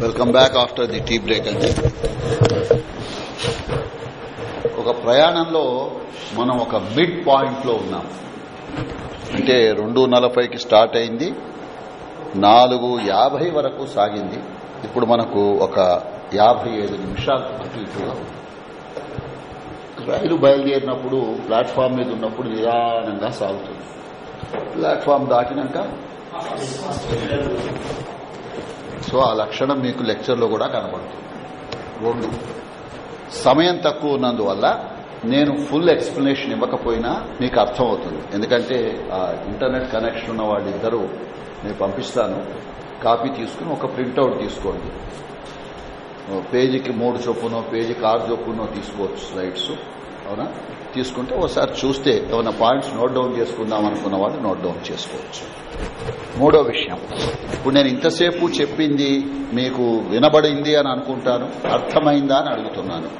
Welcome back after the tea break అండి ఒక ప్రయాణంలో మనం ఒక మిడ్ పాయింట్లో ఉన్నాం. అంటే రెండు నలభైకి స్టార్ట్ అయింది నాలుగు యాభై వరకు సాగింది. ఇప్పుడు మనకు ఒక యాభై ఐదు నిమిషాలు అటు ఇటుగా. రైలు బయలుదేరినప్పుడు ప్లాట్ఫామ్ మీద ఉన్నప్పుడు నిదానంగా సాగుతుంది. ప్లాట్ఫామ్ దాటినాక సో ఆ లక్షణం మీకు లెక్చర్లో కూడా కనబడుతుంది. రెండు. సమయం తక్కువ ఉన్నందువల్ల నేను ఫుల్ ఎక్స్ప్లెనేషన్ ఇవ్వకపోయినా మీకు అర్థమవుతుంది. ఎందుకంటే ఆ ఇంటర్నెట్ కనెక్షన్ ఉన్న వాళ్ళిద్దరూ నేను పంపిస్తాను. కాపీ తీసుకుని ఒక ప్రింట్అవుట్ తీసుకోండి. పేజీకి మూడు చొప్పునో పేజీకి ఆరు చొప్పునో తీసుకోవచ్చు స్లైడ్స్. అవునా? తీసుకుంటే ఒకసారి చూస్తే ఏమైనా పాయింట్స్ నోట్ డౌన్ చేసుకుందాం అనుకున్న వాళ్ళు నోట్ డౌన్ చేసుకోవచ్చు. మూడో విషయం. ఇప్పుడు నేను ఇంతసేపు చెప్పింది మీకు వినబడింది అని అనుకుంటాను అర్థమైందా అని అడుగుతున్నాను.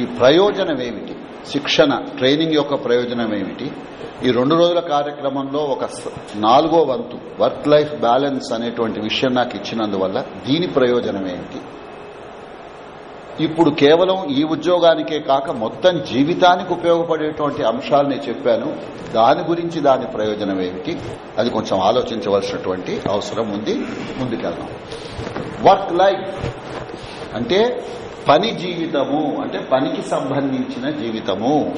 ఈ ప్రయోజనం ఏమిటి శిక్షణ ట్రైనింగ్ యొక్క ప్రయోజనం ఏమిటి ఈ రెండు రోజుల కార్యక్రమంలో ఒక నాలుగో వంతు వర్క్ లైఫ్ బ్యాలెన్స్ అనేటువంటి విషయం నాకు ఇచ్చినందువల్ల దీని ప్రయోజనం ఏమిటి ఇప్పుడు కేవలం ఈ ఉద్యోగానికే కాక మొత్తం జీవితానికి ఉపయోగపడేటువంటి అంశాలని చెప్పాను. దాని గురించి దాని ప్రయోజనం ఏమిటి? అది కొంచెం ఆలోచించవలసినటువంటి అవసరం ఉంది. ముందుకెళ్దాం. వర్క్ లైఫ్ అంటే పని జీవితము అంటే పనికి సంబంధించిన జీవితము.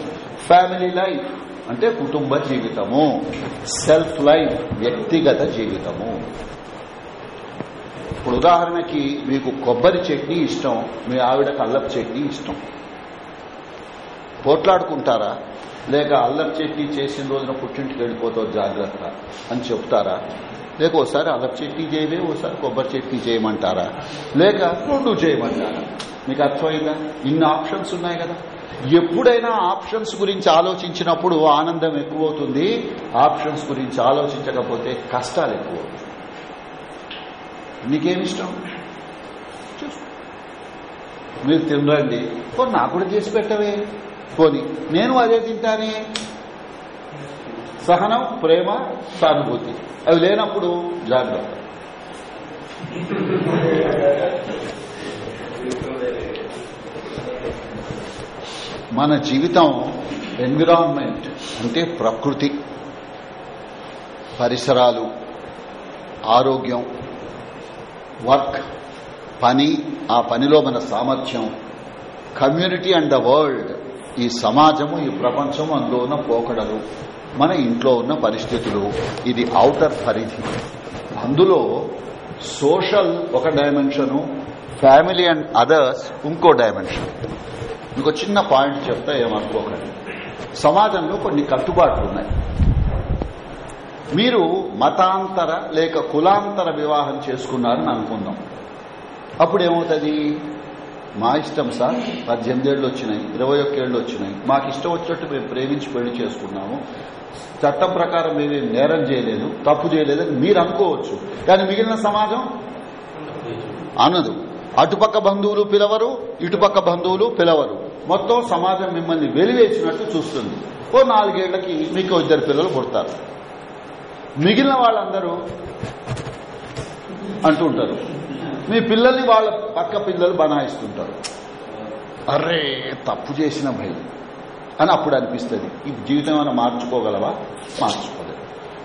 ఫ్యామిలీ లైఫ్ అంటే కుటుంబ జీవితము. సెల్ఫ్ లైఫ్ వ్యక్తిగత జీవితము. ఇప్పుడు ఉదాహరణకి మీకు కొబ్బరి చట్నీ ఇష్టం మీ ఆవిడ అల్లపు చట్నీ ఇష్టం. పోట్లాడుకుంటారా? లేక అల్లపు చట్నీ చేసిన రోజున పుట్టింటికి వెళ్ళిపోతావు జాగ్రత్త అని చెప్తారా? లేక ఓసారి అల్లపు చట్నీ చేయవే ఓసారి కొబ్బరి చట్నీ చేయమంటారా? లేక రెండు చేయమంటారా? మీకు అర్థమైందా? ఇన్ని ఆప్షన్స్ ఉన్నాయి కదా. ఎప్పుడైనా ఆప్షన్స్ గురించి ఆలోచించినప్పుడు ఆనందం ఎక్కువ అవుతుంది ఆప్షన్స్ గురించి ఆలోచించకపోతే కష్టాలు ఎక్కువ అవుతాయి నీకేమిష్టం మీరు తినరండి. పోనీ నాకు కూడా చేసి పెట్టవే. పోని నేను అదే తింటానే. సహనం ప్రేమ సానుభూతి. అవి లేనప్పుడు జాగ్రత్త. మన జీవితం ఎన్విరాన్మెంట్ అంటే ప్రకృతి. పరిసరాలు ఆరోగ్యం వర్క్ పని ఆ పనిలో మన సామర్థ్యం కమ్యూనిటీ అండ్ ద వరల్డ్ ఈ సమాజము ఈ ప్రపంచం అందులో ఉన్న పోకడలు మన ఇంట్లో ఉన్న పరిస్థితులు ఇది ఔటర్ పరిధి. అందులో సోషల్ ఒక డైమెన్షను ఫ్యామిలీ అండ్ అదర్స్ ఇంకో డైమెన్షన్. ఇంకో చిన్న పాయింట్ చెప్తా ఏమనుకోకండి. సమాజంలో కొన్ని కట్టుబాట్లు ఉన్నాయి. మీరు మతాంతర లేక కులాంతర వివాహం చేసుకున్నారని అనుకుందాం. అప్పుడు ఏమవుతుంది మా ఇష్టం సార్ పద్దెనిమిది ఏళ్ళు వచ్చినాయి ఇరవై ఒక్క ఏళ్ళు వచ్చినాయి మాకు ఇష్టం వచ్చినట్టు మేము ప్రేమించి పెళ్ళి చేసుకున్నాము. చట్టం ప్రకారం మేము నేరం చేయలేదు తప్పు చేయలేదని మీరు అనుకోవచ్చు. కానీ మిగిలిన సమాజం? అనదు. అటుపక్క బంధువులు పిలవరు ఇటుపక్క బంధువులు పిలవరు. మొత్తం సమాజం మిమ్మల్ని వెలివేసినట్టు చూస్తుంది. ఓ నాలుగేళ్ళకి మీకు ఇద్దరు పిల్లలు పుడతారు. మిగిలిన వాళ్ళందరూ అంటుంటారు మీ పిల్లల్ని వాళ్ళ పక్క పిల్లలు బనాయిస్తుంటారు. అరే తప్పు చేసిన భయం. అని అప్పుడు అనిపిస్తుంది. ఈ జీవితం ఏమైనా మార్చుకోగలవా? మార్చుకోలేదు.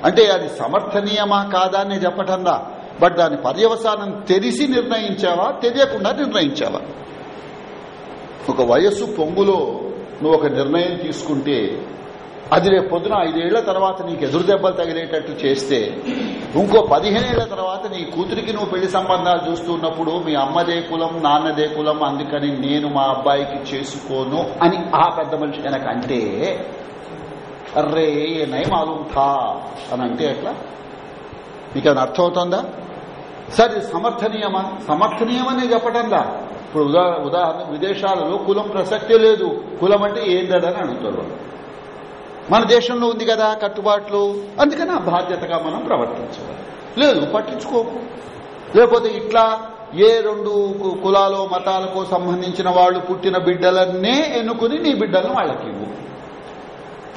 అంటే అది సమర్థనీయమా కాదా అని చెప్పటంలా బట్ దాని పర్యవసానం తెలిసి నిర్ణయించావా? తెలియకుండా నిర్ణయించావా? ఒక వయస్సు పొంగులో నువ్వు ఒక నిర్ణయం తీసుకుంటే అది రేపు పొద్దున ఐదేళ్ళ తర్వాత నీకు ఎదురు దెబ్బలు తగిలేటట్టు చేస్తే ఇంకో పదిహేనేళ్ళ తర్వాత నీ కూతురికి నువ్వు పెళ్ళి సంబంధాలు చూస్తున్నప్పుడు మీ అమ్మదే కులం నాన్నదే కులం అందుకని నేను మా అబ్బాయికి చేసుకోను అని ఆ పెద్ద మనిషి కనుక అంటే అర్రే నై మాలూం థా అని అంటే ఎట్లా? నీకేమైనా అర్థమవుతోందా? సరే సమర్థనీయమా? సమర్థనీయమని చెప్పటంలా. ఇప్పుడు ఉదా ఉదాహరణ విదేశాలలో కులం ప్రసక్తే లేదు. కులం అంటే ఏందని అడుగుతారు వాళ్ళు. మన దేశంలో ఉంది కదా కట్టుబాట్లు. అందుకని ఆ బాధ్యతగా మనం ప్రవర్తించాలి లేదు పట్టించుకోకు. లేకపోతే ఇట్లా ఏ రెండు కు- కులాలో మతాలకు సంబంధించిన వాళ్ళు పుట్టిన బిడ్డలన్నే ఎన్నుకుని నీ బిడ్డలను వాళ్ళకి ఇవ్వు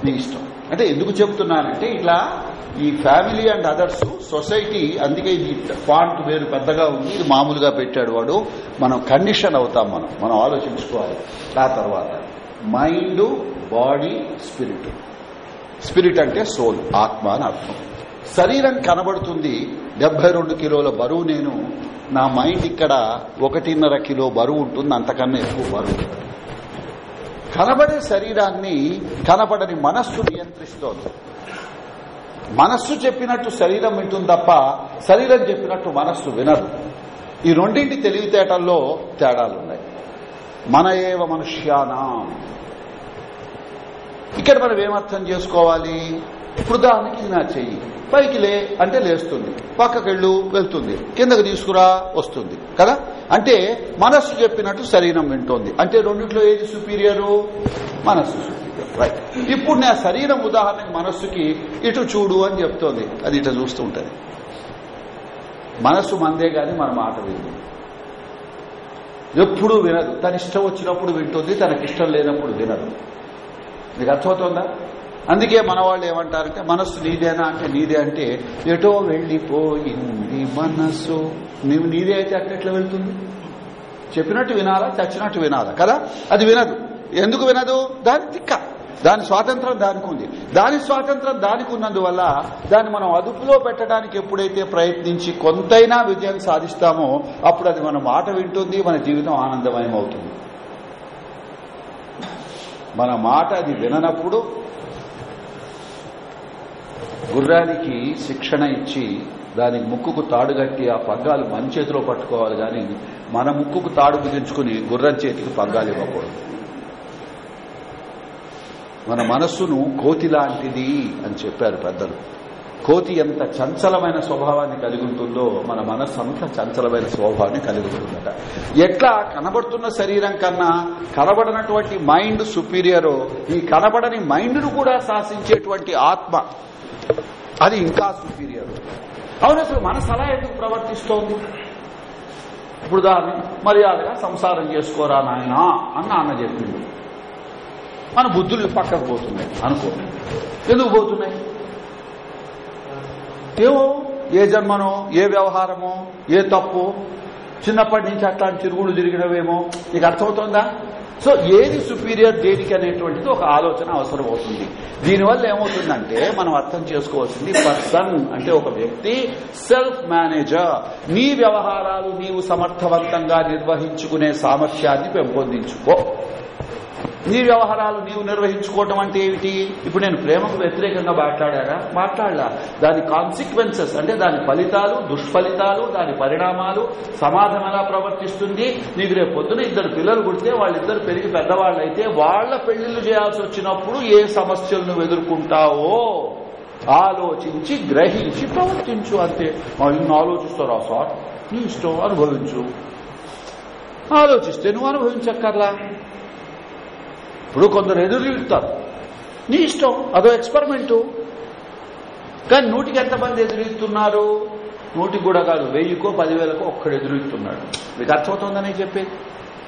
నీ ఇష్టం. అంటే ఎందుకు చెప్తున్నానంటే ఇట్లా ఈ ఫ్యామిలీ అండ్ అదర్స్ సొసైటీ అందుకే ఇది ఫాంట్ వేరు పెద్దగా ఉంది. ఇది మామూలుగా పెట్టాడు వాడు. మనం కండిషన్ అవుతాం మనం. మనం ఆలోచించుకోవాలి. ఆ తర్వాత మైండ్ బాడీ స్పిరిట్. స్పిరిట్ అంటే సోల్ ఆత్మ అని అర్థం. శరీరం కనబడుతుంది డెబ్బై రెండు కిలోల బరువు నేను నా మైండ్ ఇక్కడ ఒకటిన్నర కిలో బరువు ఉంటుంది అంతకన్నా ఎక్కువ బరువు. కనబడే శరీరాన్ని కనబడని మనస్సు నియంత్రిస్తోంది. మనస్సు చెప్పినట్టు శరీరం వింటుంది తప్ప శరీరం చెప్పినట్టు మనస్సు వినదు. ఈ రెండింటి తెలివితేటల్లో తేడాలున్నాయి. మన ఏవ మనుష్యానా. ఇక్కడ మనం ఏమర్థం చేసుకోవాలి? ఇప్పుడు దానికి ఇది నా చెయ్యి. పైకి లే అంటే లేస్తుంది. పక్కకెళ్ళు వెళ్తుంది. కిందకి తీసుకురా వస్తుంది. కదా? అంటే మనస్సు చెప్పినట్టు శరీరం వింటోంది. అంటే రెండిట్లో ఏది సుపీరియరు మనస్సు సుపీరియర్ రైట్ ఇప్పుడు నా శరీరం ఉదాహరణకి మనస్సుకి ఇటు చూడు అని చెప్తోంది. అది ఇటు చూస్తూ ఉంటుంది. మనస్సు మందే గాని మన మాట వింది ఎప్పుడూ వినదు. తన ఇష్టం వచ్చినప్పుడు వింటుంది తనకిష్టం లేనప్పుడు వినదు. మీకు అర్థమవుతోందా? అందుకే మన వాళ్ళు ఏమంటారంటే మనస్సు నీదేనా? అంటే నీదే అంటే ఎటో వెళ్ళిపోయింది మనస్సు. నీవు నీదే అయితే అట్లెట్లా వెళ్తుంది? చెప్పినట్టు వినాలా చచ్చినట్టు వినాలా? కదా? అది వినదు. ఎందుకు వినదు? దాని తిక్క దాని స్వాతంత్రం దానికి ఉంది. దాని స్వాతంత్రం దానికి ఉన్నందువల్ల దాన్ని మనం అదుపులో పెట్టడానికి ఎప్పుడైతే ప్రయత్నించి కొంతైనా విజయం సాధిస్తామో అప్పుడు అది మన మాట వింటుంది మన జీవితం ఆనందమయం అవుతుంది మన మాట అది విననప్పుడు గుర్రానికి శిక్షణ ఇచ్చి దానికి ముక్కుకు తాడు కట్టి ఆ పగ్గాలు మన చేతిలో పట్టుకోవాలి కానీ మన ముక్కుకు తాడు బిగించుకుని గుర్రం చేతికి పగ్గాలు ఇవ్వకూడదు. మన మనస్సును కోతి లాంటిది అని చెప్పారు పెద్దలు. కోతి ఎంత చంచలమైన స్వభావాన్ని కలిగి ఉంటుందో మన మనస్సు అంత చంచలమైన స్వభావాన్ని కలిగి ఉంటుందట. ఎట్లా కనబడుతున్న శరీరం కన్నా కనబడనటువంటి మైండ్ సుపీరియరో ఈ కనబడని మైండ్ను కూడా శాసించేటువంటి ఆత్మ అది ఇంకా సుపీరియర్. అవును అసలు మనసు అలా ఎందుకు ప్రవర్తిస్తోంది? ఇప్పుడు దాన్ని మర్యాదగా సంసారం చేసుకోరా నాయన అన్న నాన్న చెప్పింది. మన బుద్ధులు పక్కకు పోతున్నాయి అనుకో ఎందుకు పోతున్నాయి? ఏమో? ఏ జన్మనో? ఏ వ్యవహారమో? ఏ తప్పు? చిన్నప్పటి నుంచి అట్లాంటి తిరుగుడు తిరిగినవేమో? నీకు అర్థమవుతుందా? సో ఏది సుపీరియర్ దేనికి అనేటువంటిది ఒక ఆలోచన అవసరం అవుతుంది. దీనివల్ల ఏమవుతుందంటే మనం అర్థం చేసుకోవాల్సింది పర్సన్ అంటే ఒక వ్యక్తి సెల్ఫ్ మేనేజర్ నీ వ్యవహారాలు నీవు సమర్థవంతంగా నిర్వహించుకునే సామర్థ్యాన్ని పెంపొందించుకో. నీ వ్యవహారాలు నీవు నిర్వహించుకోవటం అంటే ఏమిటి? ఇప్పుడు నేను ప్రేమకు వ్యతిరేకంగా మాట్లాడారా మాట్లాడలా. దాని కాన్సిక్వెన్సెస్ అంటే దాని ఫలితాలు దుష్ఫలితాలు దాని పరిణామాలు సమాజం ఎలా ప్రవర్తిస్తుంది? నీకు రేపు పొద్దున ఇద్దరు పిల్లలు పుడితే వాళ్ళిద్దరు పెరిగి పెద్దవాళ్ళు అయితే వాళ్ళ పెళ్ళిళ్ళు చేయాల్సి వచ్చినప్పుడు ఏ సమస్యలు నువ్వు ఎదుర్కొంటావో ఆలోచించి గ్రహించి ప్రవర్తించు అంతే. మా ఇన్ని ఆలోచిస్తారా సార్? నీ ఇష్టం అనుభవించు. ఆలోచిస్తే నువ్వు అనుభవించక్కర్లా. ఇప్పుడు కొందరు ఎదురు తిరుగుతారు నీ ఇష్టం అదో ఎక్స్పెరిమెంటు కానీ నూటికి ఎంతమంది ఎదురుగుతున్నారు నూటికి కూడా కాదు వెయ్యికో పదివేలకో ఒక్కడు ఎదురుగుతున్నాడు మీకు అర్థమవుతుందని చెప్పేది?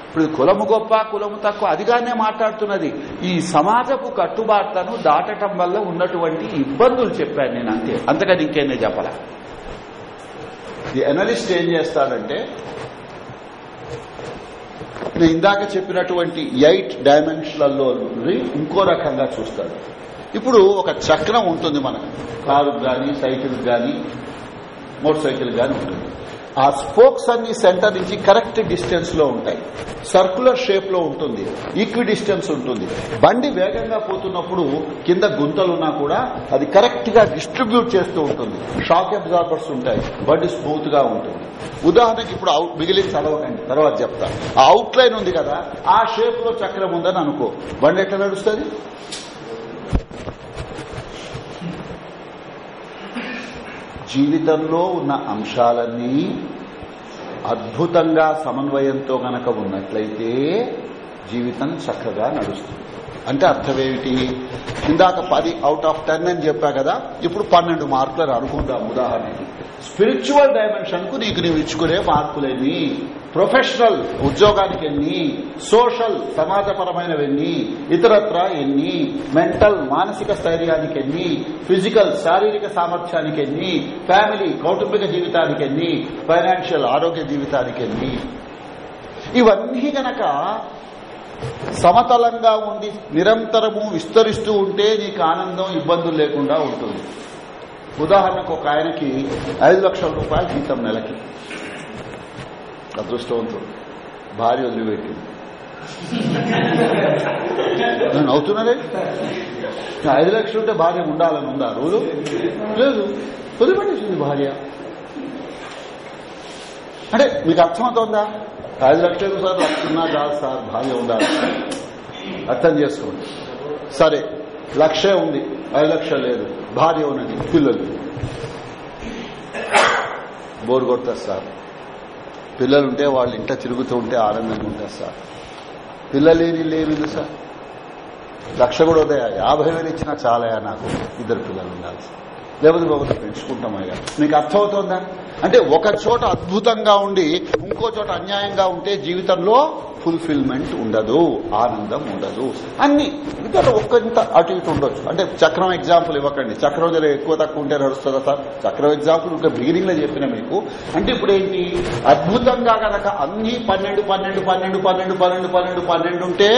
ఇప్పుడు కులము గొప్ప కులము తక్కువ అదిగానే మాట్లాడుతున్నది. ఈ సమాజపు కట్టుబాట్లను దాటటం వల్ల ఉన్నటువంటి ఇబ్బందులు చెప్పాను నేను అంతే. అంతకని ఇంకేనే చెప్పాల? ది అనలిస్ట్ ఏం చేస్తాడంటే నేను ఇందాక చెప్పినటువంటి ఎయిట్ డైమెన్షన్లలో ఇంకో రకంగా చూస్తాడు ఇప్పుడు ఒక చక్రం ఉంటుంది మనకు. కారు కానీ సైకిల్ కానీ మోటార్ సైకిల్ కానీ ఉంటుంది. ఆ స్పోక్స్ అన్ని సెంటర్ నుంచి కరెక్ట్ డిస్టెన్స్లో ఉంటాయి. సర్కులర్ షేప్లో ఉంటుంది ఈక్వి డిస్టెన్స్ ఉంటుంది. బండి వేగంగా పోతున్నప్పుడు కింద గుంతలున్నా కూడా అది కరెక్ట్గా డిస్ట్రిబ్యూట్ చేస్తూ ఉంటుంది. షాక్ అబ్జార్బర్స్ ఉంటాయి బండి స్మూత్గా ఉంటుంది. ఉదాహరణకి ఇప్పుడు అవుట్ మిగిలిన చదవకండి తర్వాత చెప్తా. ఆ అవుట్ లైన్ ఉంది కదా ఆ షేప్లో చక్రం ఉందని అనుకో. బండి ఎట్లా నడుస్తుంది? జీవితంలో ఉన్న అంశాలన్నీ అద్భుతంగా సమన్వయంతో గనక ఉన్నట్లయితే జీవితం చక్కగా నడుస్తుంది. అంటే అర్థమేమిటి? ఇందాక పది అవుట్ ఆఫ్ టెన్ అని చెప్పా కదా ఇప్పుడు పన్నెండు మార్కులు అనుకుందాం. ఉదాహరణకి స్పిరిచువల్ డైమెన్షన్కు నీకు నీవు ఇచ్చుకునే మార్కులేమి? ప్రొఫెషనల్ ఉద్యోగానికి ఎన్ని సోషల్ సమాజపరమైనవన్నీ ఇతరత్ర ఎన్ని మెంటల్ మానసిక స్థైర్యానికి ఎన్ని ఫిజికల్ శారీరక సామర్థ్యానికి ఎన్ని ఫ్యామిలీ కౌటుంబిక జీవితానికి ఎన్ని ఫైనాన్షియల్ ఆరోగ్య జీవితానికి ఎన్ని. ఇవన్నీ గనక సమతలంగా ఉండి నిరంతరము విస్తరిస్తూ ఉంటే నీకు ఆనందం ఇబ్బందులు లేకుండా ఉంటుంది. ఉదాహరణకు ఒక ఆయనకి ఐదు లక్షల రూపాయలు జీతం నెలకి. అదృష్టవంతుడు. భార్య వదిలిపెట్టింది. నేను అవుతున్నానే ఐదు లక్షలు ఉంటే భార్య ఉండాలని ఉందా? రూలు? లేదు. వదిలిపెట్టేసింది భార్య. అంటే మీకు అర్థమవుతోందా? ఐదు లక్షలు సార్ లక్షన్నా కాదు సార్ భార్య ఉండాలి. అర్థం చేసుకోండి. సరే లక్షే ఉంది. ఐదు లక్షలు లేదు. భార్య ఉన్నది పిల్లలు. బోరు కొడతారు సార్. పిల్లలు ఉంటే వాళ్ళు ఇంట తిరుగుతూ ఉంటే ఆనందంగా ఉంటారు సార్. పిల్లలేని లేదు సార్. లక్ష కూడా ఉదయా యాభై వేలు ఇచ్చినా చాలయా నాకు? ఇద్దరు పిల్లలు ఉండాలి సార్. లేకపోతే బాబు పెంచుకుంటామయ్యా మీకు అర్థమవుతోందా? అంటే ఒక చోట అద్భుతంగా ఉండి ఇంకో చోట అన్యాయంగా ఉంటే జీవితంలో ఫుల్ఫిల్మెంట్ ఉండదు ఆనందం ఉండదు. అన్ని ఎందుకంటే ఒక్కంత అటు ఇటు ఉండొచ్చు. అంటే చక్రం ఎగ్జాంపుల్ ఇవ్వకండి. చక్రం దగ్గర ఎక్కువ తక్కువ ఉంటే నడుస్తుందా సార్? చక్రం ఎగ్జాంపుల్ ఇంకా బిగినింగ్లో చెప్పిన మీకు. అంటే ఇప్పుడు ఏంటి? అద్భుతంగా కనుక అన్ని పన్నెండు పన్నెండు పన్నెండు పన్నెండు పన్నెండు పన్నెండు పన్నెండు ఉంటే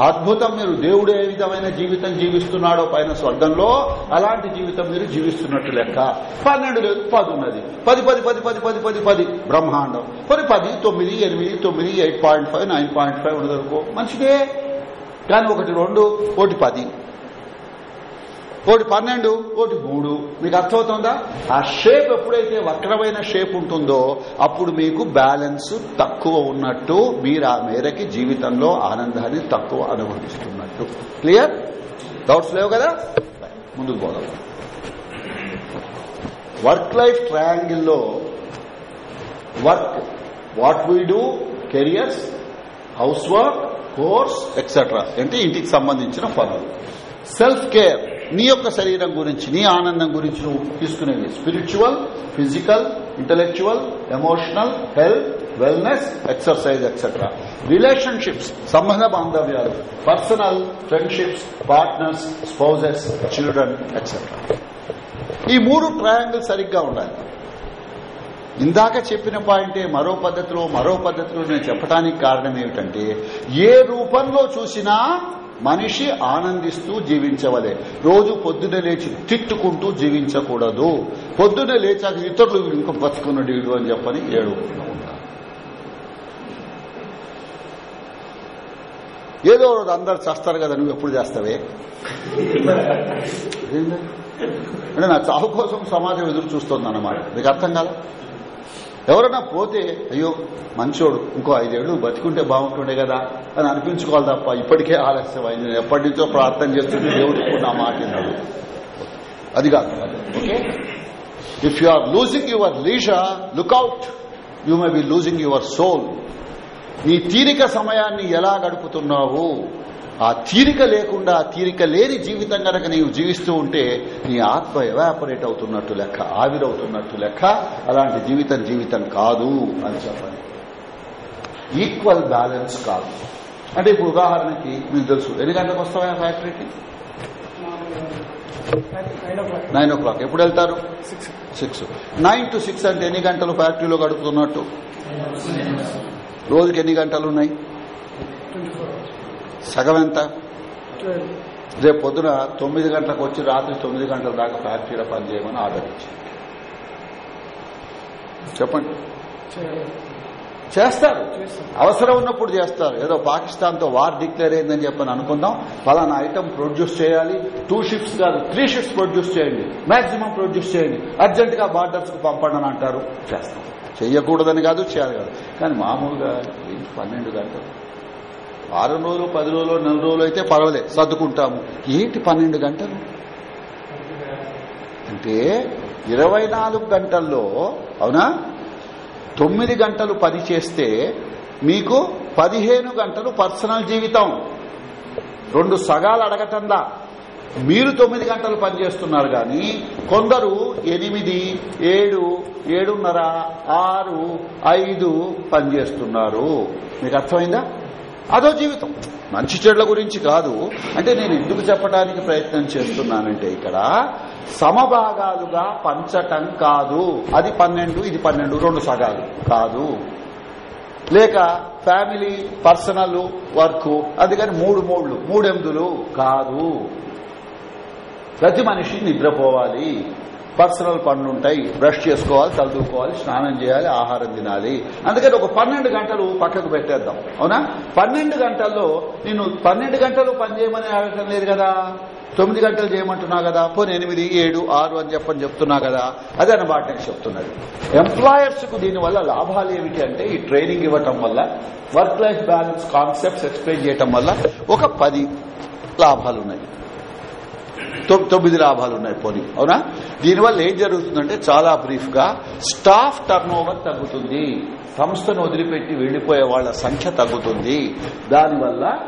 అద్భుతం మీరు దేవుడు ఏ విధమైన జీవితం జీవిస్తున్నాడో పైన స్వర్గంలో అలాంటి జీవితం మీరు జీవిస్తున్నట్టు లెక్క. పన్నెండు లేదు పది ఉన్నది. పది పది పది పది పది పది పది. బ్రహ్మాండం. పది పది తొమ్మిది ఎనిమిది తొమ్మిది eight point five nine point five ఉండదనుకో మనిషికే కానీ ఒకటి రెండు ఒకటి పది. ఒకటి పన్నెండు ఒకటి మూడు. మీకు అర్థమవుతుందా? ఆ షేప్ ఎప్పుడైతే వక్రమైన షేప్ ఉంటుందో అప్పుడు మీకు బ్యాలెన్స్ తక్కువ ఉన్నట్టు మీరు ఆ మేరకి జీవితంలో ఆనందాన్ని తక్కువ అనుభవిస్తున్నట్టు. క్లియర్ డౌట్స్ లేవు కదా? ముందుకు పోదాం. Work life ట్రయాంగిల్లో work what we do careers house work chores etcetera అంటే ఇంటికి సంబంధించిన పనులు. సెల్ఫ్ కేర్ నీ యొక్క శరీరం గురించి నీ ఆనందం గురించి నువ్వు తీసుకునేవి. Spiritual physical intellectual emotional health wellness exercise etcetera relationships సంబంధ బాంధవ్యాలు. Personal friendships partners spouses children etcetera ఈ మూడు ట్రయాంగిల్ సరిగ్గా ఉండాలి. ఇందాక చెప్పిన పాయింటే మరో పద్ధతిలో మరో పద్ధతిలో నేను చెప్పడానికి కారణం ఏమిటంటే ఏ రూపంలో చూసినా మనిషి ఆనందిస్తూ జీవించవలే. రోజు పొద్దున లేచి తిట్టుకుంటూ జీవించకూడదు. పొద్దున లేచాక ఇతరులు ఇంకో బతుకున్నాడు వీడు అని చెప్పని ఏడుకుంటూ ఉంటారు ఏదో రోజు అందరు చేస్తారు కదా నువ్వు ఎప్పుడు చేస్తావే? అంటే నా చావు కోసం సమాజం ఎదురు చూస్తుంది అన్నమాట మీకు అర్థం కదా ఎవరైనా పోతే అయ్యో మంచోడు ఇంకో ఐదేళ్ళు బతికుంటే బాగుంటుండే కదా అని అనిపించుకోవాలి తప్ప ఇప్పటికే ఆలస్యం అయింది ఎప్పటి నుంచో ప్రార్థన చేస్తుంటే దేవుడు నా మాట విన్నాడు. అది కాదు. Okay? If you are losing your leisure look out you may be losing your soul నీ తీరిక సమయాన్ని ఎలా గడుపుతున్నావు? ఆ తీరిక లేకుండా తీరిక లేని జీవితం గనక నీవు జీవిస్తూ ఉంటే నీ ఆత్మ ఎవాపరేట్ అవుతున్నట్టు లెక్క ఆవిరవుతున్నట్టు లెక్క అలాంటి జీవితం జీవితం కాదు అని చెప్పండి. ఈక్వల్ బ్యాలెన్స్ కాదు. అంటే ఇప్పుడు ఉదాహరణకి మీకు తెలుసు ఎన్ని గంటలకు వస్తావా ఫ్యాక్టరీకి? నైన్ ఓ క్లాక్ ఎప్పుడు వెళ్తారు? సిక్స్ నైన్ టు సిక్స్ అంటే ఎన్ని గంటలు ఫ్యాక్టరీలో గడుపుతున్నట్టు? రోజుకి ఎన్ని గంటలు ఉన్నాయి? సగం ఎంత? రేపు పొద్దున తొమ్మిది గంటలకు వచ్చి రాత్రి తొమ్మిది గంటల దాకా ఫ్యాక్టరీలో పనిచేయమని ఆర్డర్ ఇచ్చింది చెప్పండి. చేస్తారు. అవసరం ఉన్నప్పుడు చేస్తారు. ఏదో పాకిస్తాన్తో వార్ డిక్లేర్ అయిందని చెప్పని అనుకుందాం. ఫలానా ఐటమ్ ప్రొడ్యూస్ చేయాలి. టూ షిఫ్ట్స్ కాదు త్రీ షిఫ్ట్స్ ప్రొడ్యూస్ చేయండి. మాక్సిమం ప్రొడ్యూస్ చేయండి. అర్జెంట్గా బార్డర్స్కు పంపండి అని అంటారు. చేస్తాం. చెయ్యకూడదని కాదు చేయాలి కాదు. కానీ మామూలుగా పన్నెండు గంటలు? వారం రోజులు పది రోజులు నెల రోజులు అయితే పర్వాలేదు సర్దుకుంటాము. ఏంటి పన్నెండు గంటలు? అంటే ఇరవై నాలుగు గంటల్లో అవునా? తొమ్మిది గంటలు పని చేస్తే మీకు పదిహేను గంటలు పర్సనల్ జీవితం. రెండు సగాలు అడగటంలా. మీరు తొమ్మిది గంటలు పనిచేస్తున్నారు కానీ కొందరు ఎనిమిది ఏడు ఏడున్నర ఆరు ఐదు పనిచేస్తున్నారు మీకు అర్థమైందా? అదో జీవితం. మంచి చెడ్ల గురించి కాదు. అంటే నేను ఎందుకు చెప్పడానికి ప్రయత్నం చేస్తున్నానంటే ఇక్కడ సమభాగాలుగా పంచటం కాదు. అది పన్నెండు ఇది పన్నెండు రెండు సగాలు కాదు. లేక ఫ్యామిలీ పర్సనల్ వర్క్ అందుకని మూడు మూడు మూడెందులు కాదు. ప్రతి మనిషి నిద్రపోవాలి. పర్సనల్ పనులుంటాయి బ్రష్ చేసుకోవాలి చదువుకోవాలి స్నానం చేయాలి ఆహారం తినాలి. అందుకని ఒక పన్నెండు గంటలు పక్కకు పెట్టేద్దాం. అవునా? పన్నెండు గంటల్లో నేను పన్నెండు గంటలు పని చేయమని అడగటం లేదు కదా. తొమ్మిది గంటలు చేయమంటున్నా కదా. పోనీ ఎనిమిది ఏడు ఆరు అని చెప్పని చెప్తున్నా కదా. అదే అనమాట నేను చెప్తున్నది. ఎంప్లాయర్స్కు దీనివల్ల లాభాలు ఏమిటి అంటే ఈ ట్రైనింగ్ ఇవ్వటం వల్ల work life balance concepts explain చేయటం వల్ల ఒక పది లాభాలు ఉన్నాయి తొమ్మిది లాభాలు ఉన్నాయి పోనీ. అవునా? దీనివల్ల ఏం జరుగుతుందంటే చాలా బ్రీఫ్గా స్టాఫ్ టర్న్ ఓవర్ తగ్గుతుంది. సంస్థను వదిలిపెట్టి వెళ్ళిపోయే వాళ్ళ సంఖ్య తగ్గుతుంది. దానివల్ల